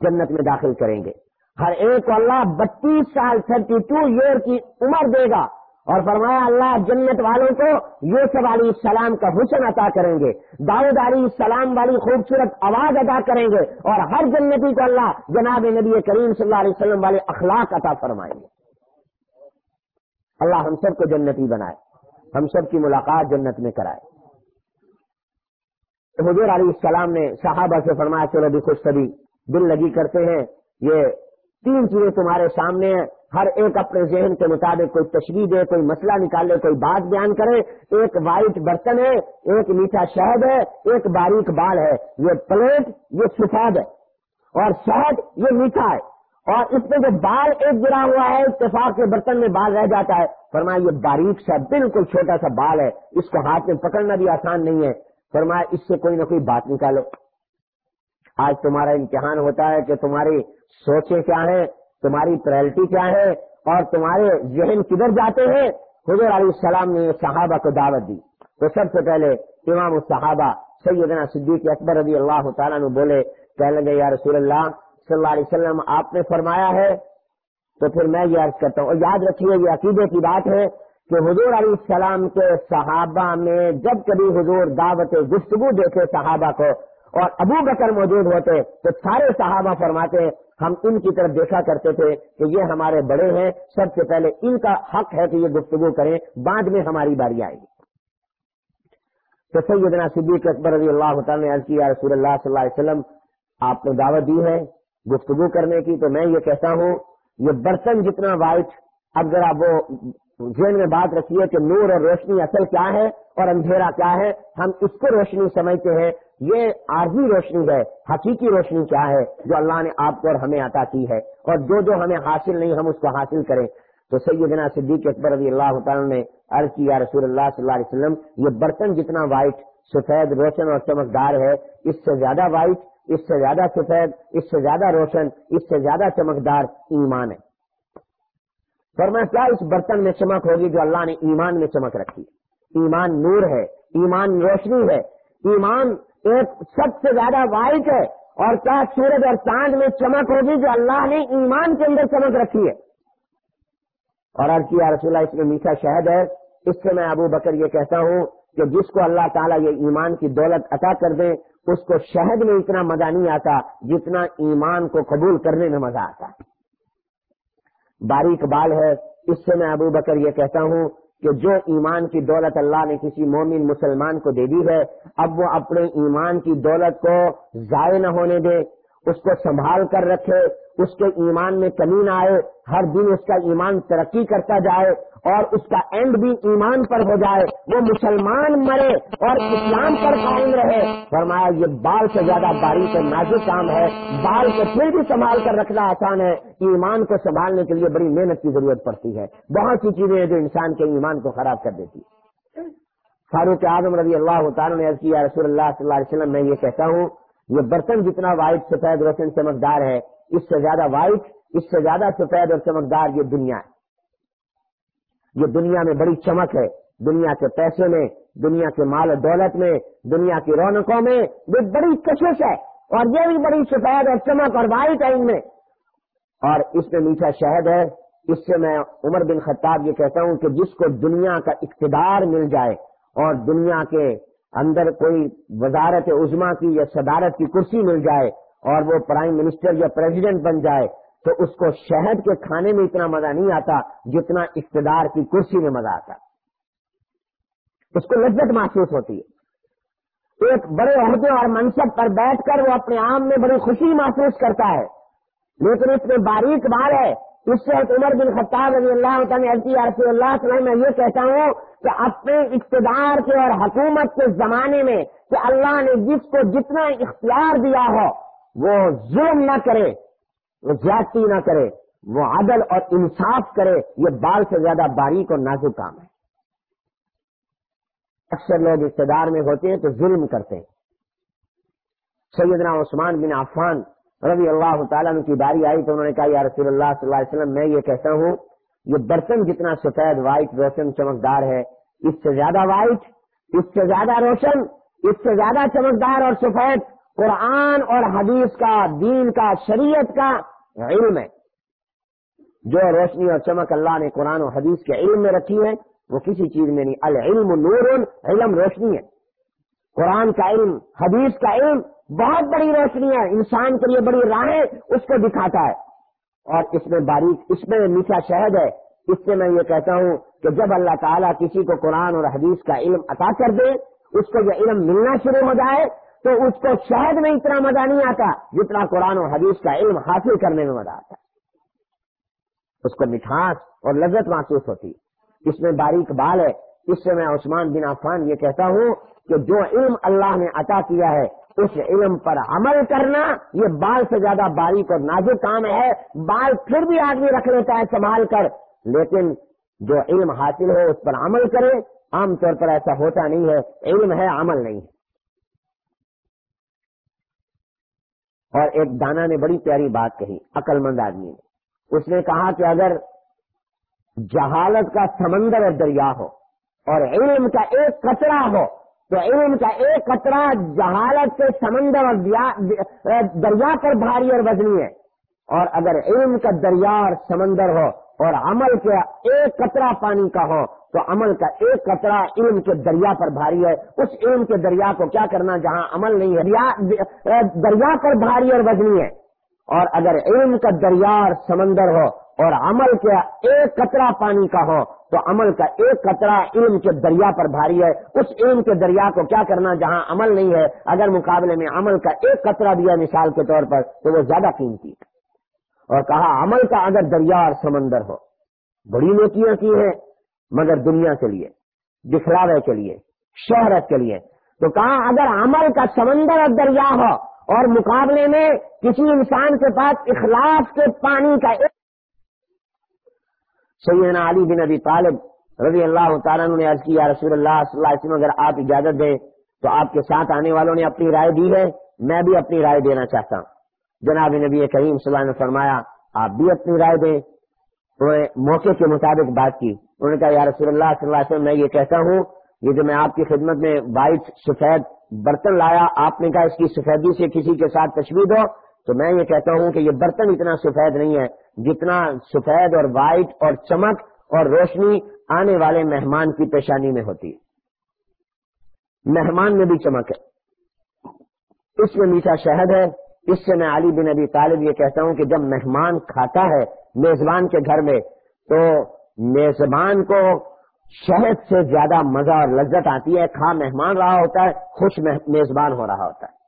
جنت میں داخل کریں گے۔ ہر ایک کو اللہ بتیس سال تھرٹی ٹو ایئر کی عمر دے گا اور فرمایا اللہ جنت والوں کو یوسف علیہ السلام کا حسن عطا کریں گے۔ داؤد علیہ السلام والی خوبصورت آواز ادا کریں گے اور ہر جنتی کو اللہ جناب نبی کریم صلی اللہ علیہ وسلم والے اخلاق عطا فرمائیں گے۔ اللہ ہم سب کو جنتی بنائے، ہم سب کی ملاقات جنت میں کرائے۔ حضور علیہ السلام نے صحابہ سے فرمایا، چلو بھی خوش سبھی، دل لگی کرتے ہیں، یہ تین چیزیں تمہارے سامنے ہیں۔ ہر ایک اپنے ذہن کے مطابق کوئی تشریح دے کوئی مسئلہ نکالے، کوئی بات بیان کرے۔ ایک وائٹ برتن ہے، ایک میٹھا شہد ہے، ایک باریک بال ہے۔ یہ پلیٹ، یہ سفید ہے۔ اور شہد یہ میٹھا ہے۔ اور اس میں جو بال ایک گرا ہوا ہے، اتفاق کے برتن میں بال رہ جاتا ہے۔ فرمایا، یہ باریک سا، بالکل چھوٹا سا بال ہے۔ اس کو ہاتھ میں پکڑنا بھی آسان نہیں ہے۔ فرمایا، اس سے کوئی نہ کوئی بات نکالو۔ آج تمہارا امتحان ہوتا ہے کہ تمہاری سوچیں کیا ہیں، تمہاری پرائلٹی کیا ہے اور تمہارے ذہن کدھر جاتے ہیں؟ حضور علیہ السلام نے صحابہ کو دعوت دی۔ تو سب سے پہلے امام الصحابہ سیدنا صدیق اکبر رضی اللہ تعالیٰ نے بولے، کہنے لگے، یا رسول اللہ صلی اللہ علیہ وسلم آپ نے فرمایا ہے، تو پھر میں یہ عرض کرتا ہوں، اور یاد رکھیے، یہ عقیدے کی بات ہے کہ حضور علیہ السلام کے صحابہ میں جب کبھی حضور دعوت گفتگو دیکھے صحابہ کو، اور ابو بکر موجود ہوتے، تو سارے صحابہ فرماتے، ہم ان کی طرف دیکھا کرتے تھے کہ یہ ہمارے بڑے ہیں، سب سے پہلے ان کا حق ہے کہ یہ گفتگو کریں، بعد میں ہماری باری آئے گی۔ تو سیدنا صدیق اکبر رضی اللہ تعالیٰ نے عرض کیا، رسول اللہ صلی اللہ علیہ وسلم، آپ نے دعوت دی ہے گفتگو کرنے کی تو میں یہ کہتا ہوں، یہ برتن جتنا وائٹ اب ذرا وہ ذہن میں بات رکھیے کہ نور اور روشنی اصل کیا ہے اور اندھیرا کیا ہے؟ ہم اس کو روشنی سمجھتے ہیں۔ یہ عارضی روشنی ہے، حقیقی روشنی کیا ہے جو اللہ نے آپ کو اور ہمیں عطا کی ہے؟ اور جو جو ہمیں حاصل نہیں، ہم اس کو حاصل کریں۔ تو سیدنا صدیق اکبر رضی اللہ تعالیٰ نے عرض کیا رسول اللہ صلی اللہ علیہ وسلم، یہ برتن جتنا وائٹ سفید، روشن اور چمکدار ہے، اس سے زیادہ وائٹ اس سے زیادہ سفید، اس سے زیادہ روشن، اس سے زیادہ چمکدار ایمان ہے۔ فرمایا اس برتن میں چمک ہوگی جو اللہ نے ایمان میں چمک رکھی ایمان نور ہے، ایمان روشنی ہے، ایمان ایک سب سے زیادہ وائٹ ہے۔ اور کیا سورج اور چاند میں چمک ہوگی جو اللہ نے ایمان کے اندر چمک رکھی ہے؟ اور عرض کیا رسول اللہ، اس میں میٹھا شہد ہے۔ اس سے میں ابو بکر یہ کہتا ہوں کہ جس کو اللہ تعالیٰ یہ ایمان کی دولت عطا کر دیں اس کو شہد میں اتنا مزہ نہیں آتا جتنا ایمان کو قبول کرنے میں مزہ آتا باریک بال ہے۔ اس سے میں ابو بکر یہ کہتا ہوں کہ جو ایمان کی دولت اللہ نے کسی مومن مسلمان کو دے دی ہے، اب وہ اپنے ایمان کی دولت کو ضائع نہ ہونے دے، اس کو سنبھال کر رکھے اس کے ایمان میں کمی نہ آئے، ہر دن اس کا ایمان ترقی کرتا جائے اور اس کا اینڈ بھی ایمان پر ہو جائے، وہ مسلمان مرے اور اسلام پر قائم رہے۔ فرمایا، یہ بال سے زیادہ باریک نازک کام ہے، بال کو پھر بھی سنبھال کر رکھنا آسان ہے۔ ایمان کو سنبھالنے کے لیے بڑی محنت کی ضرورت پڑتی ہے۔ بہت سی چیزیں ہیں جو انسان کے ایمان کو خراب کر دیتی فاروق اعظم رضی اللہ تعالیٰ نے کیا، رسول اللہ صلی اللہ علیہ وسلم، میں یہ کہتا ہوں، یہ برتن جتنا وائٹ سفید روشن چمکدار ہے اس سے زیادہ وائٹ، اس سے زیادہ سفید اور چمکدار یہ دنیا ہے۔ یہ دنیا میں بڑی چمک ہے۔ دنیا کے پیسے میں، دنیا کے مال و دولت میں، دنیا کی رونقوں میں یہ بڑی کشش ہے۔ اور یہ بھی بڑی سفید اور چمک اور وائٹ ہے ان میں۔ اور اس میں میٹھا شہد ہے۔ اس سے میں عمر بن خطاب یہ کہتا ہوں کہ جس کو دنیا کا اقتدار مل جائے اور دنیا کے اندر کوئی وزارت عظما کی یا صدارت کی کرسی مل جائے اور وہ پرائم منسٹر یا پریزیڈنٹ بن جائے تو اس کو شہد کے کھانے میں اتنا مزہ نہیں آتا جتنا اقتدار کی کرسی میں مزہ آتا۔ اس کو لذت محسوس ہوتی ہے۔ ایک بڑے عہدے اور منصب پر بیٹھ کر وہ اپنے آپ میں بڑی خوشی محسوس کرتا ہے۔ لیکن اس میں باریک بار ہے۔ اس سے عمر بن خطاب رضی اللہ رسی اللہ وسلم، میں یہ کہتا ہوں کہ اپنے اقتدار کے اور حکومت کے زمانے میں کہ اللہ نے جس کو جتنا اختیار دیا ہو وہ ظلم نہ کرے، وہ زیادتی نہ کرے، وہ عدل اور انصاف کرے، یہ بال سے زیادہ باریک اور نازک کام ہے۔ اکثر لوگ اقتدار میں ہوتے ہیں تو ظلم کرتے ہیں۔ سیدنا عثمان بن عفان رضی اللہ تعالیٰ کی باری آئی تو انہوں نے کہا، یا رسول اللہ صلی اللہ علیہ وسلم، میں یہ کہتا ہوں، یہ برتن جتنا سفید وائٹ روشن چمکدار ہے، اس سے زیادہ وائٹ اس سے زیادہ روشن، اس سے زیادہ چمکدار اور سفید قرآن اور حدیث کا، دین کا، شریعت کا علم ہے۔ جو روشنی اور چمک اللہ نے قرآن اور حدیث کے علم میں رکھی ہے، وہ کسی چیز میں نہیں۔ العلم نور، علم روشنی ہے۔ قرآن کا علم، حدیث کا علم بہت بڑی روشنی ہے۔ انسان کے لیے بڑی راہیں اس کو دکھاتا ہے۔ اور اس میں باریک، اس میں میٹھا شہد ہے۔ اس سے میں یہ کہتا ہوں کہ جب اللہ تعالیٰ کسی کو قرآن اور حدیث کا علم عطا کر دے، اس کو یہ علم ملنا شروع ہو جائے تو اس کو شہد میں اتنا مزہ نہیں آتا جتنا قرآن و حدیث کا علم حاصل کرنے میں مزہ آتا۔ اس کو مٹھاس اور لذت محسوس ہوتی۔ اس میں باریک بال ہے۔ اس سے میں عثمان بن عفان یہ کہتا ہوں کہ جو علم اللہ نے عطا کیا ہے، اس علم پر عمل کرنا یہ بال سے زیادہ باریک اور نازک کام ہے۔ بال پھر بھی آدمی رکھ لیتا ہے، سنبھال کر۔ لیکن جو علم حاصل ہو، اس پر عمل کرے۔ عام طور پر ایسا ہوتا نہیں ہے۔ علم ہے، عمل نہیں ہے۔ اور ایک دانا نے بڑی پیاری بات کہی عقل مند آدمی نے۔ اس نے کہا کہ اگر جہالت کا سمندر اور دریا ہو اور علم کا ایک کچرا ہو، تو علم کا ایک کچرا جہالت کے سمندر اور دریا پر بھاری اور وزنی ہے۔ اور اگر علم کا دریا سمندر ہو اور عمل کا ایک قطرہ پانی کا ہو، تو عمل کا ایک قطرہ علم کے دریا پر بھاری ہے۔ اس علم کے دریا کو کیا کرنا جہاں عمل نہیں ہے؟ دریا پر بھاری اور وزنی ہے۔ اور اگر علم کا دریا سمندر ہو اور عمل کا ایک قطرہ پانی کا ہو، تو عمل کا ایک قطرہ علم کے دریا پر بھاری ہے۔ اس علم کے دریا کو کیا کرنا جہاں عمل نہیں ہے؟ اگر مقابلے میں عمل کا ایک قطرہ دیا مثال کے طور پر، تو وہ زیادہ قیمتی ہے۔ اور کہا، عمل کا اگر دریا اور سمندر ہو، بڑی نیکیاں کی ہیں، مگر دنیا کے لیے دکھلاوے کے لیے، شہرت کے لیے۔ تو کہا، اگر عمل کا سمندر اور دریا ہو، اور مقابلے میں کسی انسان کے پاس اخلاص کے پانی کا ایک سیدنا علی بن ابی طالب رضی اللہ تعالیٰ نے عرض کی، یا رسول اللہ، صلی اللہ علیہ وسلم، اگر آپ اجازت دیں تو آپ کے ساتھ آنے والوں نے اپنی رائے دی ہے، میں بھی اپنی رائے دینا چاہتا ہوں۔ جناب نبی کریم صلی اللہ علیہ نے فرمایا، آپ بھی اپنی رائے دیں۔ انہوں نے موقع کے مطابق بات کی۔ انہوں نے کہا، یا رسول اللہ صلی اللہ علیہ وسلم، میں یہ کہتا ہوں یہ جو میں آپ کی خدمت میں وائٹ سفید برتن لایا، آپ نے کہا اس کی سفیدی سے کسی کے ساتھ تشویش ہو، تو میں یہ کہتا ہوں کہ یہ برتن اتنا سفید نہیں ہے، جتنا سفید اور وائٹ اور چمک اور روشنی آنے والے مہمان کی پیشانی میں ہوتی ہے۔ مہمان میں بھی چمک ہے۔ اس میں میٹھا شہد ہے۔ اس سے میں علی بن ابی طالب یہ کہتا ہوں کہ جب مہمان کھاتا ہے میزبان کے گھر میں، تو میزبان کو شہد سے زیادہ مزہ اور لذت آتی ہے۔ کھا مہمان رہا ہوتا ہے، خوش میزبان ہو رہا ہوتا ہے۔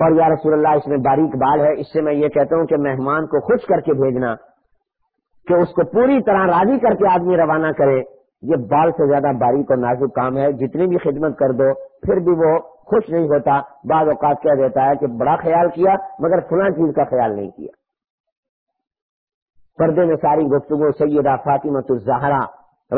اور یا رسول اللہ، اس میں باریک بال ہے۔ اس سے میں یہ کہتا ہوں کہ مہمان کو خوش کر کے بھیجنا، کہ اس کو پوری طرح راضی کر کے آدمی روانہ کرے، یہ بال سے زیادہ باریک اور نازک کام ہے۔ جتنی بھی خدمت کر دو، پھر بھی وہ خوش نہیں ہوتا، بعض اوقات کہہ دیتا ہے کہ بڑا خیال کیا، مگر فلاں چیز کا خیال نہیں کیا۔ پردے میں ساری گفتگو سیدہ فاطمہ الزہرا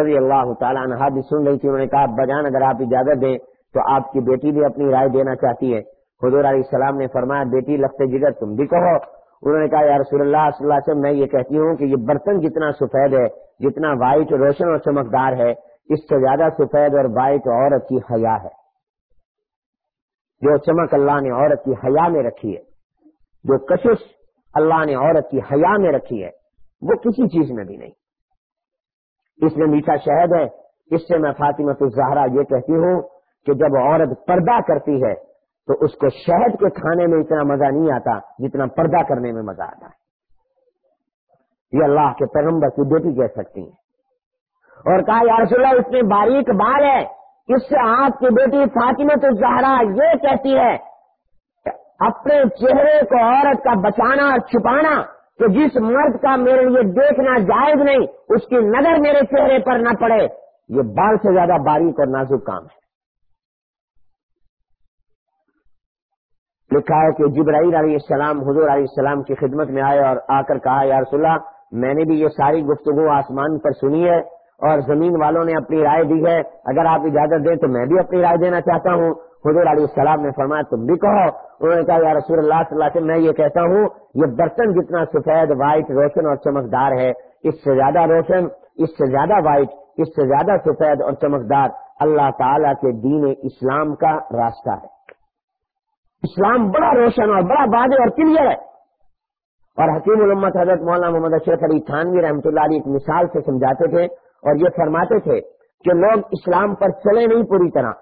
رضی اللہ تعالیٰ عنہ بھی سن رہی تھی، انہوں نے کہا، بجان اگر آپ اجازت دیں تو آپ کی بیٹی بھی اپنی رائے دینا چاہتی ہے۔ حضور علیہ السلام نے فرمایا، بیٹی لگتے جگر تم بھی کہو۔ انہوں نے کہا، یا رسول اللہ صلی اللہ علیہ وسلم، میں یہ کہتی ہوں کہ یہ برتن جتنا سفید ہے، جتنا وائٹ، روشن اور چمکدار ہے، اس سے زیادہ سفید اور وائٹ عورت کی حیا ہے۔ جو چمک اللہ نے عورت کی حیا میں رکھی ہے، جو کشش اللہ نے عورت کی حیا میں رکھی ہے، وہ کسی چیز میں بھی نہیں۔ اس میں میٹھا شہد ہے۔ اس سے میں فاطمہ الزہرا یہ کہتی ہوں کہ جب عورت پردہ کرتی ہے، تو اس کو شہد کے کھانے میں اتنا مزہ نہیں آتا جتنا پردہ کرنے میں مزہ آتا ہے۔ یہ اللہ کے پیغمبر کی بیٹی کہہ سکتی ہیں۔ اور کہا، یا رسول اللہ اس میں باریک بال ہے۔ اس سے آپ کی بیٹی فاطمہ الزہرا یہ کہتی ہے اپنے چہرے کو عورت کا بچانا اور چھپانا کہ جس مرد کا میرے لیے دیکھنا جائز نہیں، اس کی نظر میرے چہرے پر نہ پڑے، یہ بال سے زیادہ باریک اور نازک کام ہے۔ لکھا ہے کہ جبرائیل علیہ السلام، حضور علیہ السلام کی خدمت میں آئے اور آ کر کہا، یا رسول اللہ، میں نے بھی یہ ساری گفتگو آسمان پر سنی ہے اور زمین والوں نے اپنی رائے دی ہے۔ اگر آپ اجازت دیں تو میں بھی اپنی رائے دینا چاہتا ہوں۔ حضور علیہ السلام نے فرمایا، تم بھی کہو۔ انہوں نے کہا، یا رسول اللہ صلی اللہ علیہ وسلم، میں یہ کہتا ہوں، یہ برتن جتنا سفید وائٹ روشن اور چمکدار ہے، اس سے زیادہ روشن، اس سے زیادہ وائٹ اس سے زیادہ سفید اور چمکدار اللہ تعالی کے دین اسلام کا راستہ ہے۔ اسلام بڑا روشن اور بڑا واضح اور کلیئر ہے۔ اور حکیم علمت حضرت مولانا محمد اشرف علی تھانوی رحمۃ اللہ علی ایک مثال سے سمجھاتے تھے۔ اور یہ فرماتے تھے کہ لوگ اسلام پر چلے نہیں پوری طرح۔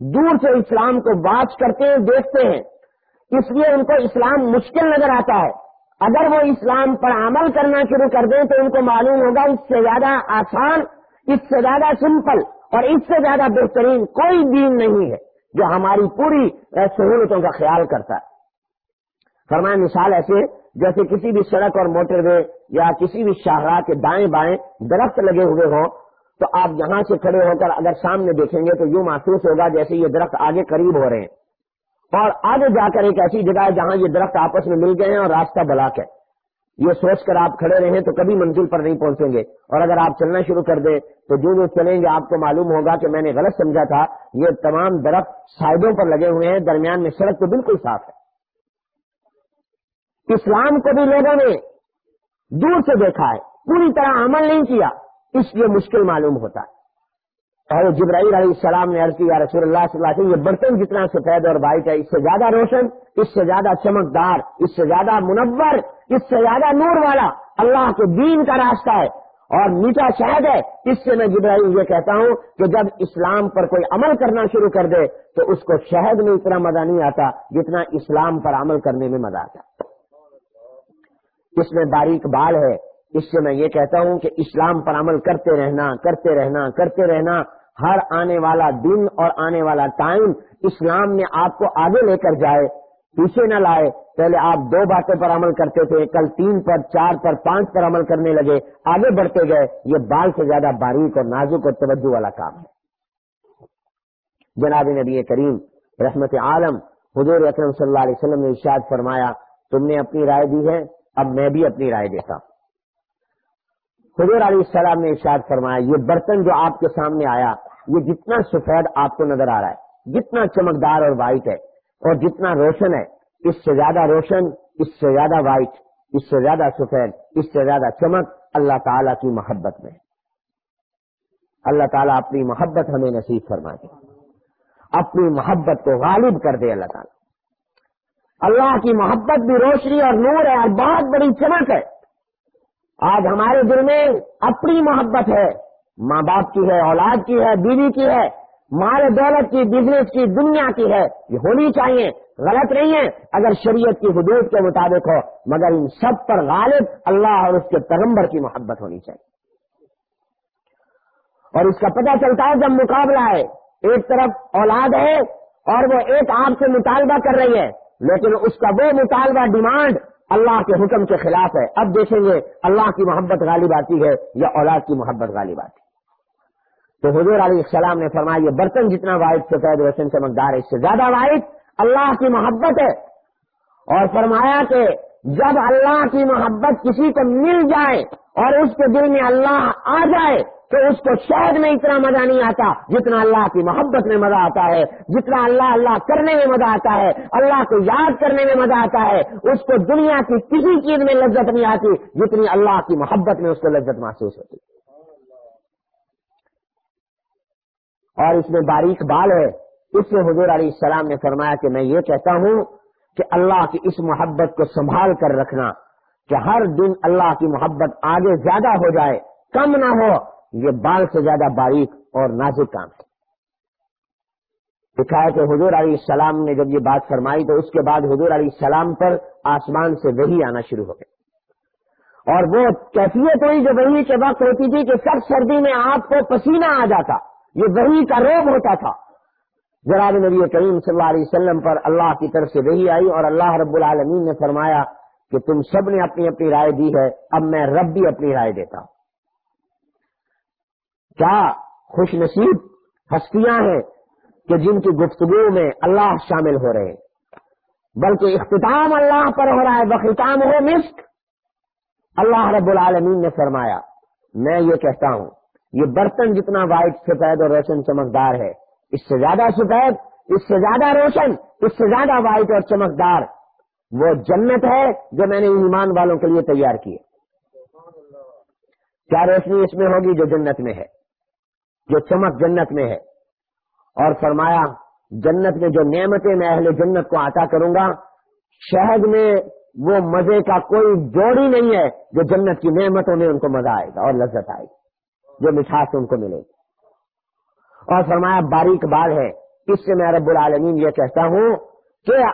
دور سے اسلام کو واچ کرتے ہیں دیکھتے ہیں۔ اس لیے ان کو اسلام مشکل نظر آتا ہے۔ اگر وہ اسلام پر عمل کرنا شروع کر دیں تو ان کو معلوم ہوگا اس سے زیادہ آسان، اس سے زیادہ سمپل اور اس سے زیادہ بہترین کوئی دین نہیں ہے جو ہماری پوری سہولتوں کا خیال کرتا ہے۔ فرمایا مثال ایسے جیسے کسی بھی سڑک اور موٹر وے یا کسی بھی شاہراہ کے دائیں بائیں درخت لگے ہوئے ہوں، تو آپ یہاں سے کھڑے ہو کر اگر سامنے دیکھیں گے تو یوں محسوس ہوگا جیسے یہ درخت آگے قریب ہو رہے ہیں۔ اور آگے جا کر ایک ایسی جگہ ہے جہاں یہ درخت آپس میں مل گئے ہیں اور راستہ بلاک ہے۔ یہ سوچ کر آپ کھڑے رہیں تو کبھی منزل پر نہیں پہنچیں گے۔ اور اگر آپ چلنا شروع کر دیں تو جو جو چلیں گے، آپ کو معلوم ہوگا کہ میں نے غلط سمجھا تھا۔ یہ تمام درخت سائڈوں پر لگے ہوئے ہیں، درمیان میں سڑک تو بالکل صاف ہے۔ اسلام کو بھی لوگوں نے دور سے دیکھا ہے، پوری طرح عمل نہیں کیا، اس لیے مشکل معلوم ہوتا ہے۔ اور جبرائیل علیہ السلام نے عرض کیا، رسول اللہ صلی اللہ علیہ وسلم، یہ برتن جتنا سفید اور وائٹ ہے اس سے زیادہ روشن، اس سے زیادہ چمکدار، اس سے زیادہ منور، اس سے زیادہ نور والا اللہ کے دین کا راستہ ہے۔ اور میٹھا شہد ہے، اس سے میں جبرائیل یہ کہتا ہوں کہ جب اسلام پر کوئی عمل کرنا شروع کر دے، تو اس کو شہد میں اتنا مزہ نہیں آتا جتنا اسلام پر عمل کرنے میں مزہ آتا۔ اس میں باریک بال ہے۔ اس سے میں یہ کہتا ہوں کہ اسلام پر عمل کرتے رہنا کرتے رہنا کرتے رہنا۔ ہر آنے والا دن اور آنے والا ٹائم اسلام میں آپ کو آگے لے کر جائے، پیچھے نہ لائے۔ پہلے آپ دو باتوں پر عمل کرتے تھے، کل تین پر، چار پر، پانچ پر عمل کرنے لگے، آگے بڑھتے گئے۔ یہ بال سے زیادہ باریک اور نازک اور توجہ والا کام ہے۔ جناب نبی کریم، رحمت عالم، حضور اکرم صلی اللہ علیہ وسلم نے ارشاد فرمایا، تم نے اپنی رائے دی ہے اب میں بھی اپنی رائے دیتا ہوں۔ حضور علیہ السلام نے ارشاد فرمایا، یہ برتن جو آپ کے سامنے آیا، یہ جتنا سفید آپ کو نظر آ رہا ہے، جتنا چمکدار اور وائٹ ہے، اور جتنا روشن ہے، اس سے زیادہ روشن، اس سے زیادہ وائٹ اس سے زیادہ سفید، اس سے زیادہ چمک اللہ تعالیٰ کی محبت میں۔ اللہ تعالیٰ اپنی محبت ہمیں نصیب فرما دے اپنی محبت کو غالب کر دے اللہ تعالیٰ۔ اللہ کی محبت بھی روشنی اور نور ہے اور بہت بڑی چمک ہے۔ آج ہمارے دل میں اپنی محبت ہے۔ ماں باپ کی ہے، اولاد کی ہے، بیوی کی ہے۔ مال دولت کی بزنس کی، دنیا کی ہے۔ یہ ہونی چاہیے۔ غلط نہیں ہے۔ اگر شریعت کی حدود کے مطابق ہو، مگر ان سب پر غالب اللہ اور اس کے پیغمبر کی محبت ہونی چاہیے۔ اور اس کا پتہ چلتا ہے جب مقابلہ ہے۔ ایک طرف اولاد ہے اور وہ ایک آپ سے مطالبہ کر رہی ہے۔ لیکن اس کا وہ مطالبہ ڈیمانڈ اللہ کے حکم کے خلاف ہے۔ اب دیکھیں گے اللہ کی محبت غالب آتی ہے یا اولاد کی محبت غالب آتی ہے۔ تو حضور علیہ السلام نے فرمایا، یہ برتن جتنا واحد سفید روشن چمکدار ہے، اس سے زیادہ واحد اللہ کی محبت ہے۔ اور فرمایا کہ جب اللہ کی محبت کسی کو مل جائے اور اس کے دل میں اللہ آ جائے، تو اس کو شہد میں اتنا مزہ نہیں آتا جتنا اللہ کی محبت میں مزہ آتا ہے، جتنا اللہ اللہ کرنے میں مزہ آتا ہے، اللہ کو یاد کرنے میں مزہ آتا ہے۔ اس کو دنیا کی کسی چیز میں لذت نہیں آتی جتنی اللہ کی محبت میں اس کو لذت محسوس ہوتی۔ اور اس میں باریک بال ہے۔ اس سے حضور علیہ السلام نے فرمایا کہ میں یہ کہتا ہوں کہ اللہ کی اس محبت کو سنبھال کر رکھنا کہ ہر دن اللہ کی محبت آگے زیادہ ہو جائے، کم نہ ہو، یہ بال سے زیادہ باریک اور نازک کام ہے۔ دکھایا کہ حضور علیہ السلام نے جب یہ بات فرمائی تو اس کے بعد حضور علیہ السلام پر آسمان سے وہی آنا شروع ہو گئے۔ اور وہ کیفیت ہوئی جو وہی کے وقت ہوتی تھی کہ سب سردی میں آپ کو پسینہ آ جاتا، یہ وہی کا روب ہوتا تھا۔ جناب نبی کریم صلی اللہ علیہ وسلم پر اللہ کی طرف سے وہی آئی اور اللہ رب العالمین نے فرمایا کہ تم سب نے اپنی اپنی رائے دی ہے، اب میں رب بھی اپنی رائے دیتا ہوں۔ کیا خوش نصیب ہستیاں ہیں کہ جن کی گفتگو میں اللہ شامل ہو رہے ہیں۔ بلکہ اختتام اللہ پر ہو رہا ہے بختام ہو مسک۔ اللہ رب العالمین نے فرمایا، میں یہ کہتا ہوں، یہ برتن جتنا وائٹ سفید اور روشن چمکدار ہے اس سے زیادہ سفید اس سے زیادہ روشن، اس سے زیادہ وائٹ اور چمکدار۔ وہ جنت ہے جو میں نے ایمان والوں کے لیے تیار کی کیا روشنی اس میں ہوگی جو جنت میں ہے؟ جو چمک جنت میں ہے۔ اور فرمایا، جنت میں جو نعمتیں میں اہل جنت کو عطا کروں گا، شہد میں وہ مزے کا کوئی جوڑی نہیں ہے جو جنت کی نعمتوں میں ان کو مزہ آئے گا اور لذت آئے گی، جو مٹھاس ان کو ملے گی۔ اور فرمایا، باریک بال ہے۔ اس سے میں رب العالمین یہ کہتا ہوں کہ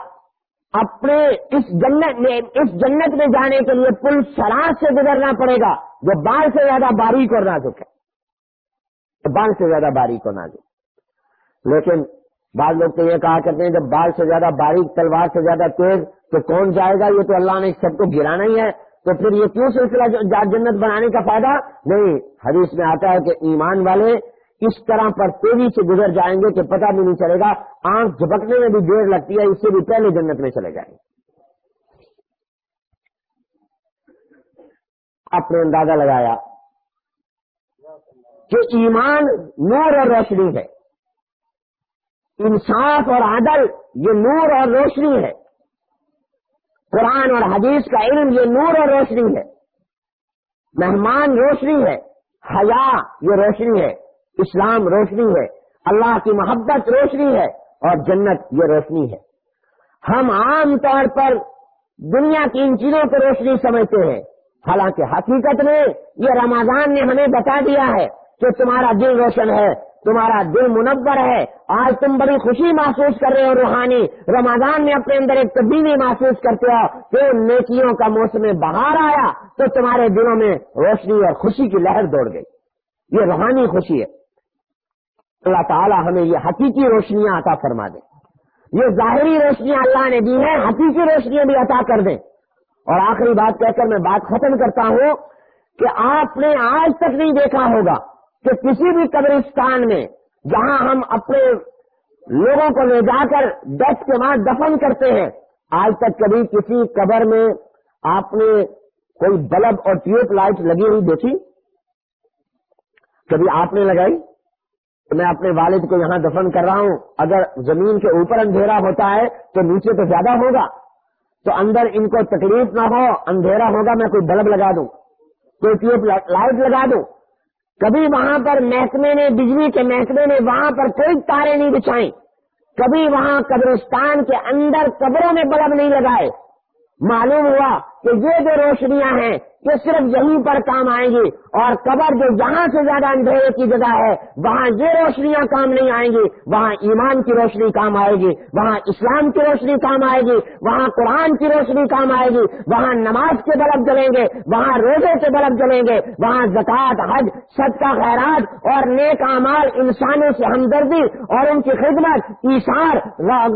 اپنے اس جنت میں، اس جنت میں جانے کے لیے پل سراج سے گزرنا پڑے گا، جو بال سے زیادہ باریک اور نازک ہے۔ بال سے زیادہ باریک اور نازک۔ لیکن بعض لوگ تو یہ کہا کرتے ہیں، جب بال سے زیادہ باریک، تلوار سے زیادہ تیز، تو کون جائے گا؟ یہ تو اللہ نے سب کو گرانا ہی ہے۔ تو پھر یہ کیوں سلسلہ جنت بنانے کا فائدہ؟ نہیں، حدیث میں آتا ہے کہ ایمان والے اس طرح پر تیزی سے گزر جائیں گے کہ پتہ بھی نہیں چلے گا، آنکھ جھپکنے میں بھی دیر لگتی ہے، اس سے بھی پہلے جنت میں چلے جائیں گے۔ آپ نے اندازہ لگایا کہ ایمان نور اور روشنی ہے۔ انصاف اور عدل، یہ نور اور روشنی ہے۔ قرآن اور حدیث کا علم، یہ نور اور روشنی ہے۔ مہمان روشنی ہے۔ حیا، یہ روشنی ہے۔ اسلام روشنی ہے، اللہ کی محبت روشنی ہے اور جنت یہ روشنی ہے۔ ہم عام طور پر دنیا کی ان چیزوں کو روشنی سمجھتے ہیں۔ حالانکہ حقیقت میں یہ رمضان نے ہمیں بتا دیا ہے کہ تمہارا دل روشن ہے، تمہارا دل منور ہے۔ آج تم بڑی خوشی محسوس کر رہے ہو روحانی۔ رمضان میں اپنے اندر ایک تبدیلی محسوس کرتے ہو کہ نیکیوں کا موسم باہر آیا تو تمہارے دلوں میں روشنی اور خوشی کی لہر دوڑ گئی۔ یہ روحانی خوشی ہے۔ اللہ تعالیٰ ہمیں یہ حقیقی روشنیاں عطا فرما دے۔ یہ ظاہری روشنیاں اللہ نے دی ہیں، حقیقی روشنیاں بھی عطا کر دیں۔ اور آخری بات کہہ کر میں بات ختم کرتا ہوں کہ آپ نے آج تک نہیں دیکھا ہوگا کہ کسی بھی قبرستان میں جہاں ہم اپنے لوگوں کو لے جا کر ڈیتھ کے بعد دفن کرتے ہیں، آج تک کبھی کسی قبر میں آپ نے کوئی بلب اور ٹیوب لائٹ لگی ہوئی دیکھی؟ کبھی آپ نے لگائی؟ میں اپنے والد کو یہاں دفن کر رہا ہوں۔ اگر زمین کے اوپر اندھیرا ہوتا ہے تو نیچے تو زیادہ ہوگا۔ تو اندر ان کو تکلیف نہ ہو، اندھیرا ہوگا، میں کوئی بلب لگا دوں، کوئی ٹیوب لائٹ لگا دوں۔ کبھی وہاں پر محکمے نے، بجلی کے محکمے نے وہاں پر کوئی تارے نہیں بچھائیں۔ کبھی وہاں قبرستان کے اندر قبروں میں بلب نہیں لگائے۔ معلوم ہوا کہ یہ جو روشنیاں ہیں، یہ صرف یہیں پر کام آئیں گی اور قبر جو جہاں سے زیادہ اندھیرے کی جگہ ہے، وہاں یہ روشنیاں کام نہیں آئیں گی، وہاں ایمان کی روشنی کام آئے گی، وہاں اسلام کی روشنی کام آئے گی، وہاں قرآن کی روشنی کام آئے گی، وہاں نماز کے بلب جلیں گے، وہاں روزے کے بلب جلیں گے، وہاں زکوٰۃ، حج سب کا خیرات اور نیک امال انسانوں سے ہمدردی اور ان کی خدمت ایشار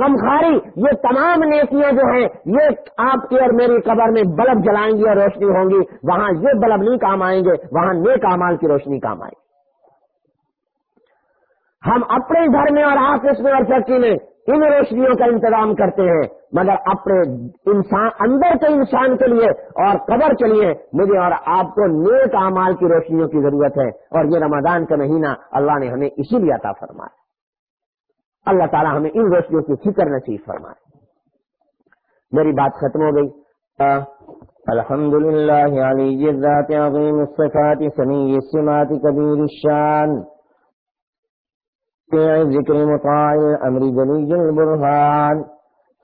غمخاری یہ تمام نیکیاں جو ہیں، یہ آپ کی اور میری قبر میں بلب جلائیں گی اور روشنی ہوں گی، وہاں یہ بلب نہیں کام آئیں گے، وہاں نیک امال کی روشنی کام آئے ہم اپنے گھر میں اور آفس میں اور فیکٹری میں ان روشنیوں کا انتظام کرتے ہیں، مگر اپنے انسان، اندر کے انسان کے لیے اور قبر کے لیے مجھے اور آپ کو نیک امال کی روشنیوں کی ضرورت ہے۔ اور یہ رمضان کا مہینہ اللہ نے ہمیں اسی لیے عطا فرمایا۔ اللہ تعالیٰ ہمیں ان روشنیوں کی فکر نصیب فرمائے۔ میری بات ختم ہو گئی۔ الحمد لله علي الذات عظيم الصفات سمي السمات كبير الشان. في الذكر مطاع الأمر جلي البرهان.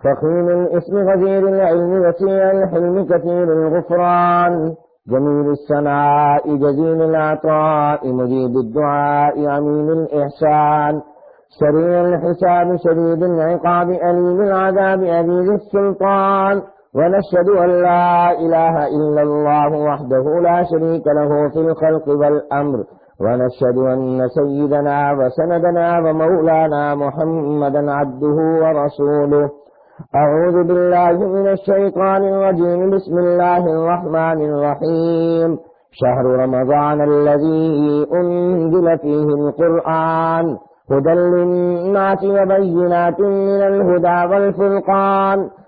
فخيم الاسم غزير العلم وسيع الحلم كثير الغفران. جميل السماء جزيل العطاء مجيب الدعاء عميم الإحسان. سريع الحساب شديد العقاب أليم العذاب أبيد السلطان. ونشهد أن لا إله إلا الله وحده لا شريك له في الخلق والأمر. ونشهد أن سيدنا وسندنا ومولانا محمدا عبده ورسوله. أعوذ بالله من الشيطان الرجيم. بسم الله الرحمن الرحيم. شهر رمضان الذي أنزل فيه القرآن. هدى للناس وبينات من الهدى والفرقان.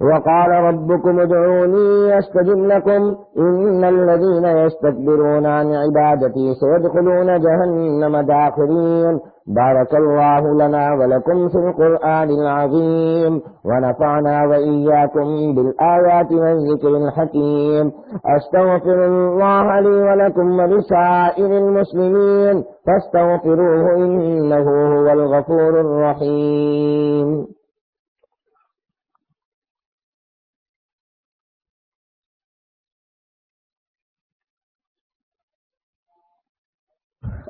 وقال ربكم ادعوني يستجب لكم. إن الذين يستكبرون عن عبادتي سيدخلون جهنم داخرين. بارك الله لنا ولكم في القرآن العظيم. ونفعنا وإياكم بالآيات والذكر الحكيم. أستغفر الله لي ولكم ولسائر المسلمين. فاستغفروه إنه هو الغفور الرحيم.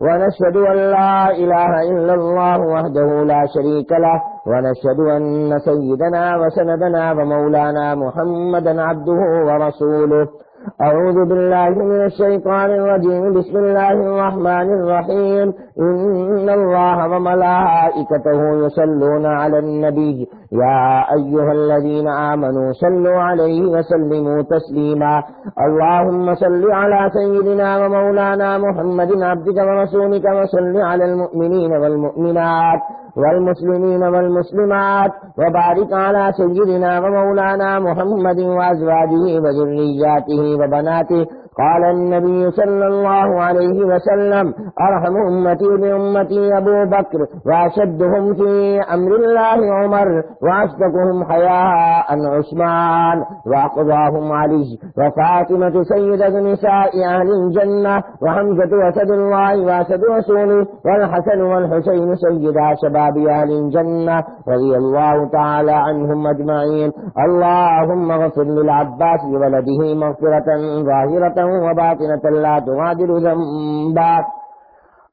ونشهد أن لا إله إلا الله وحده لا شريك له ونشهد أن سيدنا وسندنا ومولانا محمدا عبده ورسوله. أعوذ بالله من الشيطان الرجيم. بسم الله الرحمن الرحيم. إن الله وملائكته يسلون على النبي. يا أيها الذين آمنوا صلوا عليه وسلموا تسليما. اللهم صل على سيدنا ومولانا محمد عبدك ورسولك وصل على المؤمنين والمؤمنات. والمسلمين والمسلمات وبارك على سيدنا ومولانا محمد وأزواجه وذرياته وبناته قال النبي صلى الله عليه وسلم أرحم أمتي بأمتي أبو بكر وأشدهم في أمر الله عمر وأصدقهم حياء عثمان وأقضاهم علي وفاطمة سيدة نساء أهل الجنة وحمزة وسد الله وأسد رسوله والحسن والحسين سيدا شباب أهل الجنة رضي الله تعالى عنهم أجمعين. اللهم اغفر للعباس ولده مغفرة ظاهرة وباطنة لا تغادر ذنبا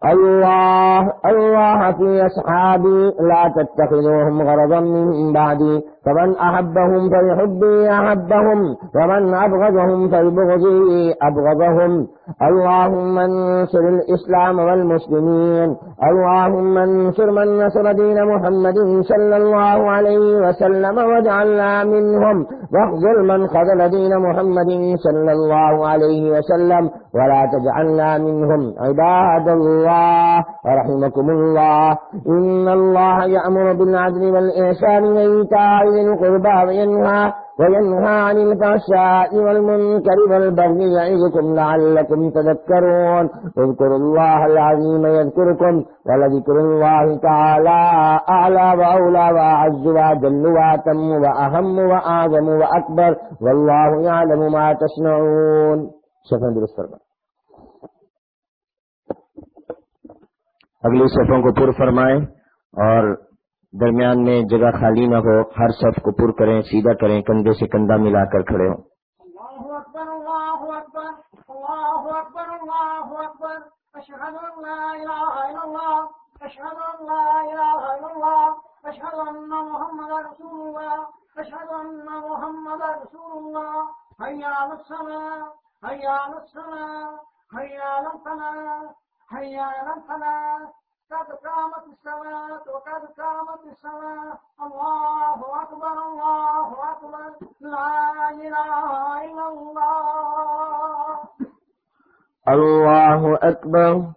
الله الله في أصحابي لا تتخذوهم غرضا من بعدي فمن أحبهم فلحبي أحبهم ومن أبغضهم فلبغضي أبغضهم. اللهم انصر الإسلام والمسلمين اللهم انصر من نصر دين محمد صلى الله عليه وسلم واجعلنا منهم واخذل من خذل دين محمد صلى الله عليه وسلم ولا تجعلنا منهم عباد الله. رحمكم الله. إن الله يأمر بالعدل والإحسان وإيتاء ذي القربى وينهى وينهى عن الفحشاء والمنكر والبغي يعظكم لعلكم تذكرون اذكروا الله العظيم يذكركم ولذكر الله تعالى أعلى وأولى وأعز وأجل وأتم وأهم وأعظم وأكبر والله يعلم ما تصنعون شكرا درست اگلی صفوں کو پر فرمائیں اور درمیان میں جگہ خالی نہ ہو، ہر صف کو پر کریں، سیدھا کریں، کندھے سے کندھا ملا کر کھڑے ہوں۔ قد قامت الصلاة وقد قامت الصلاة. الله أكبر الله أكبر. لا إله إلا الله. الله أكبر.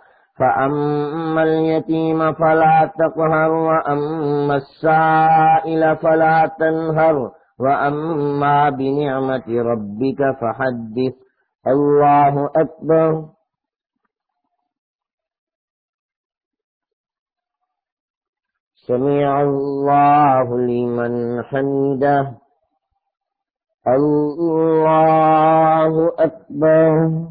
فأما اليتيم فلا تقهر وأما السائل فلا تنهر وأما بنعمة ربك فحدث الله أكبر سمع الله لمن حمده الله أكبر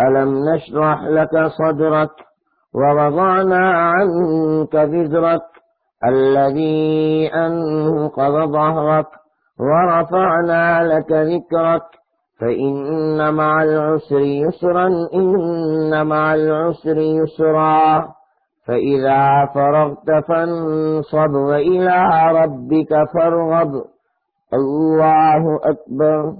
ألم نشرح لك صدرك ووضعنا عنك ذزرك الذي أنقض ظهرك ورفعنا لك ذكرك فإن مع العسر يسرا إن مع العسر يسرا. فإذا فرغت فانصب وإلى ربك فارغب. الله أكبر.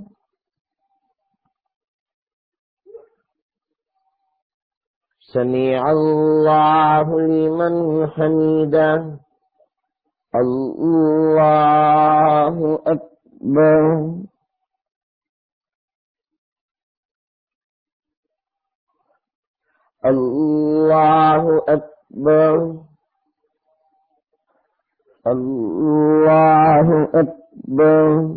سمع الله لمن حمده. الله أكبر. الله أكبر أكبر. الله أكبر.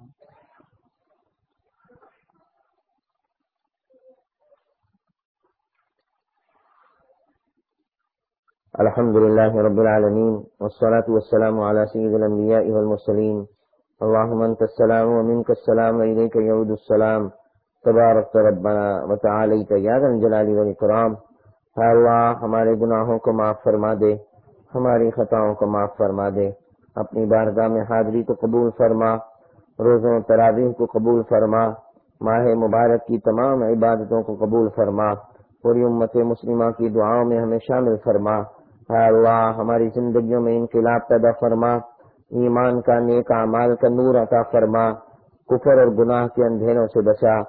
الحمد لله رب العالمين، والصلاة والسلام على سيد الأنبياء والمرسلين. اللهم أنت السلام ومنك السلام وإليك يعود السلام. تبارك ربنا وتعاليت يا ذا الجلال والإكرام. اے اللہ، ہمارے گناہوں کو معاف فرما دے، ہماری خطاؤں کو معاف فرما دے. اپنی بارگاہ میں حاضری کو قبول فرما، روزوں تراویح کو قبول فرما، ماہ مبارک کی تمام عبادتوں کو قبول فرما، پوری امت مسلمہ کی دعاؤں میں ہمیں شامل فرما. اے اللہ، ہماری زندگیوں میں انقلاب پیدا فرما، ایمان کا نیک اعمال کا نور عطا فرما، کفر اور گناہ کے اندھیروں سے بچا۔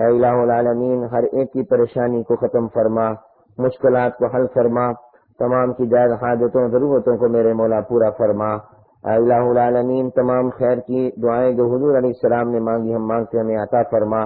اے الہ العالمین، ہر ایک کی پریشانی کو ختم فرما، مشکلات کو حل فرما، تمام کی جائز حاجتوں، ضرورتوں کو میرے مولا پورا فرما۔ اللہ العالمین، تمام خیر کی دعائیں جو حضور علیہ السلام نے مانگی، ہم مانگتے ہمیں عطا فرما۔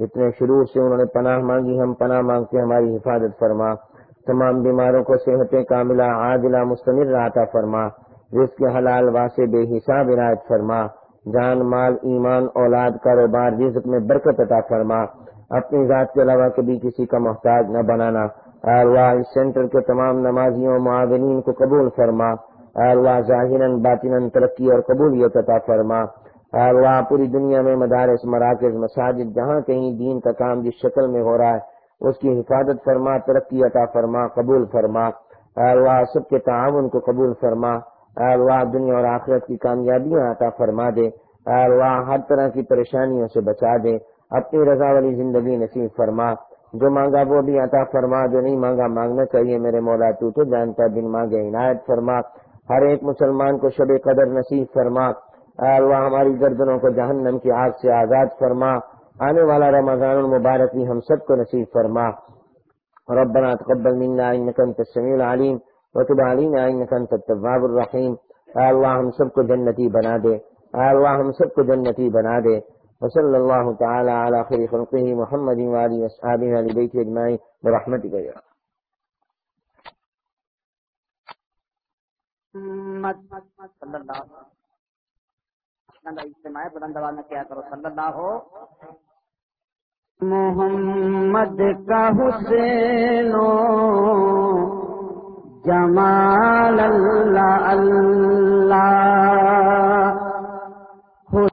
اتنے شروع سے انہوں نے پناہ مانگی، ہم پناہ مانگتے ہماری حفاظت فرما۔ تمام بیماروں کو صحت کاملہ، عاجلہ، مستمر عطا فرما جس کے حلال واسے بے حساب عنایت فرما، جان، مال، ایمان، اولاد، کاروبار، رزق میں برکت عطا فرما۔ اپنی ذات کے علاوہ کبھی کسی کا محتاج نہ بنانا۔ اللہ اس سینٹر کے تمام نمازیوں، معاونین کو قبول فرما۔ اللہ ظاہر باطن ترقی اور قبولیت عطا فرما۔ اللہ پوری دنیا میں مدارس، مراکز، مساجد، جہاں کہیں دین کا کام جس شکل میں ہو رہا ہے اس کی حفاظت فرما، ترقی عطا فرما، قبول فرما۔ اے اللہ، سب کے تعاون کو قبول فرما۔ اے اللہ، دنیا اور آخرت کی کامیابیاں عطا فرما دے۔ اے اللہ، ہر طرح کی پریشانیوں سے بچا دے۔ اپنی رضا والی زندگی نصیب فرما۔ جو مانگا وہ بھی عطا فرما، جو نہیں مانگا مانگنا چاہیے۔ میرے مولا، تو تو جانتا بن مانگے عنایت فرما۔ ہر ایک مسلمان کو شب قدر نصیب فرما۔ اے اللہ، ہماری گردنوں کو جہنم کی آگ سے آزاد فرما۔ آنے والا رمضان المبارک بھی ہم سب کو نصیب فرما۔ ربنا تقبل منا انك انت السميع العليم وتب علينا انك انت التواب الرحيم اے اللہ ہم سب کو جنتی بنا دے۔ اے اللہ ہم سب کو جنتی بنا دے۔ وصلى الله تعالى على خير خلقه محمد وعلی اصحابہ علی وآله أصحابه آل بيته أجمعين برحمتك يا رب۔ محمد کا حسین جمال اللہ اللہ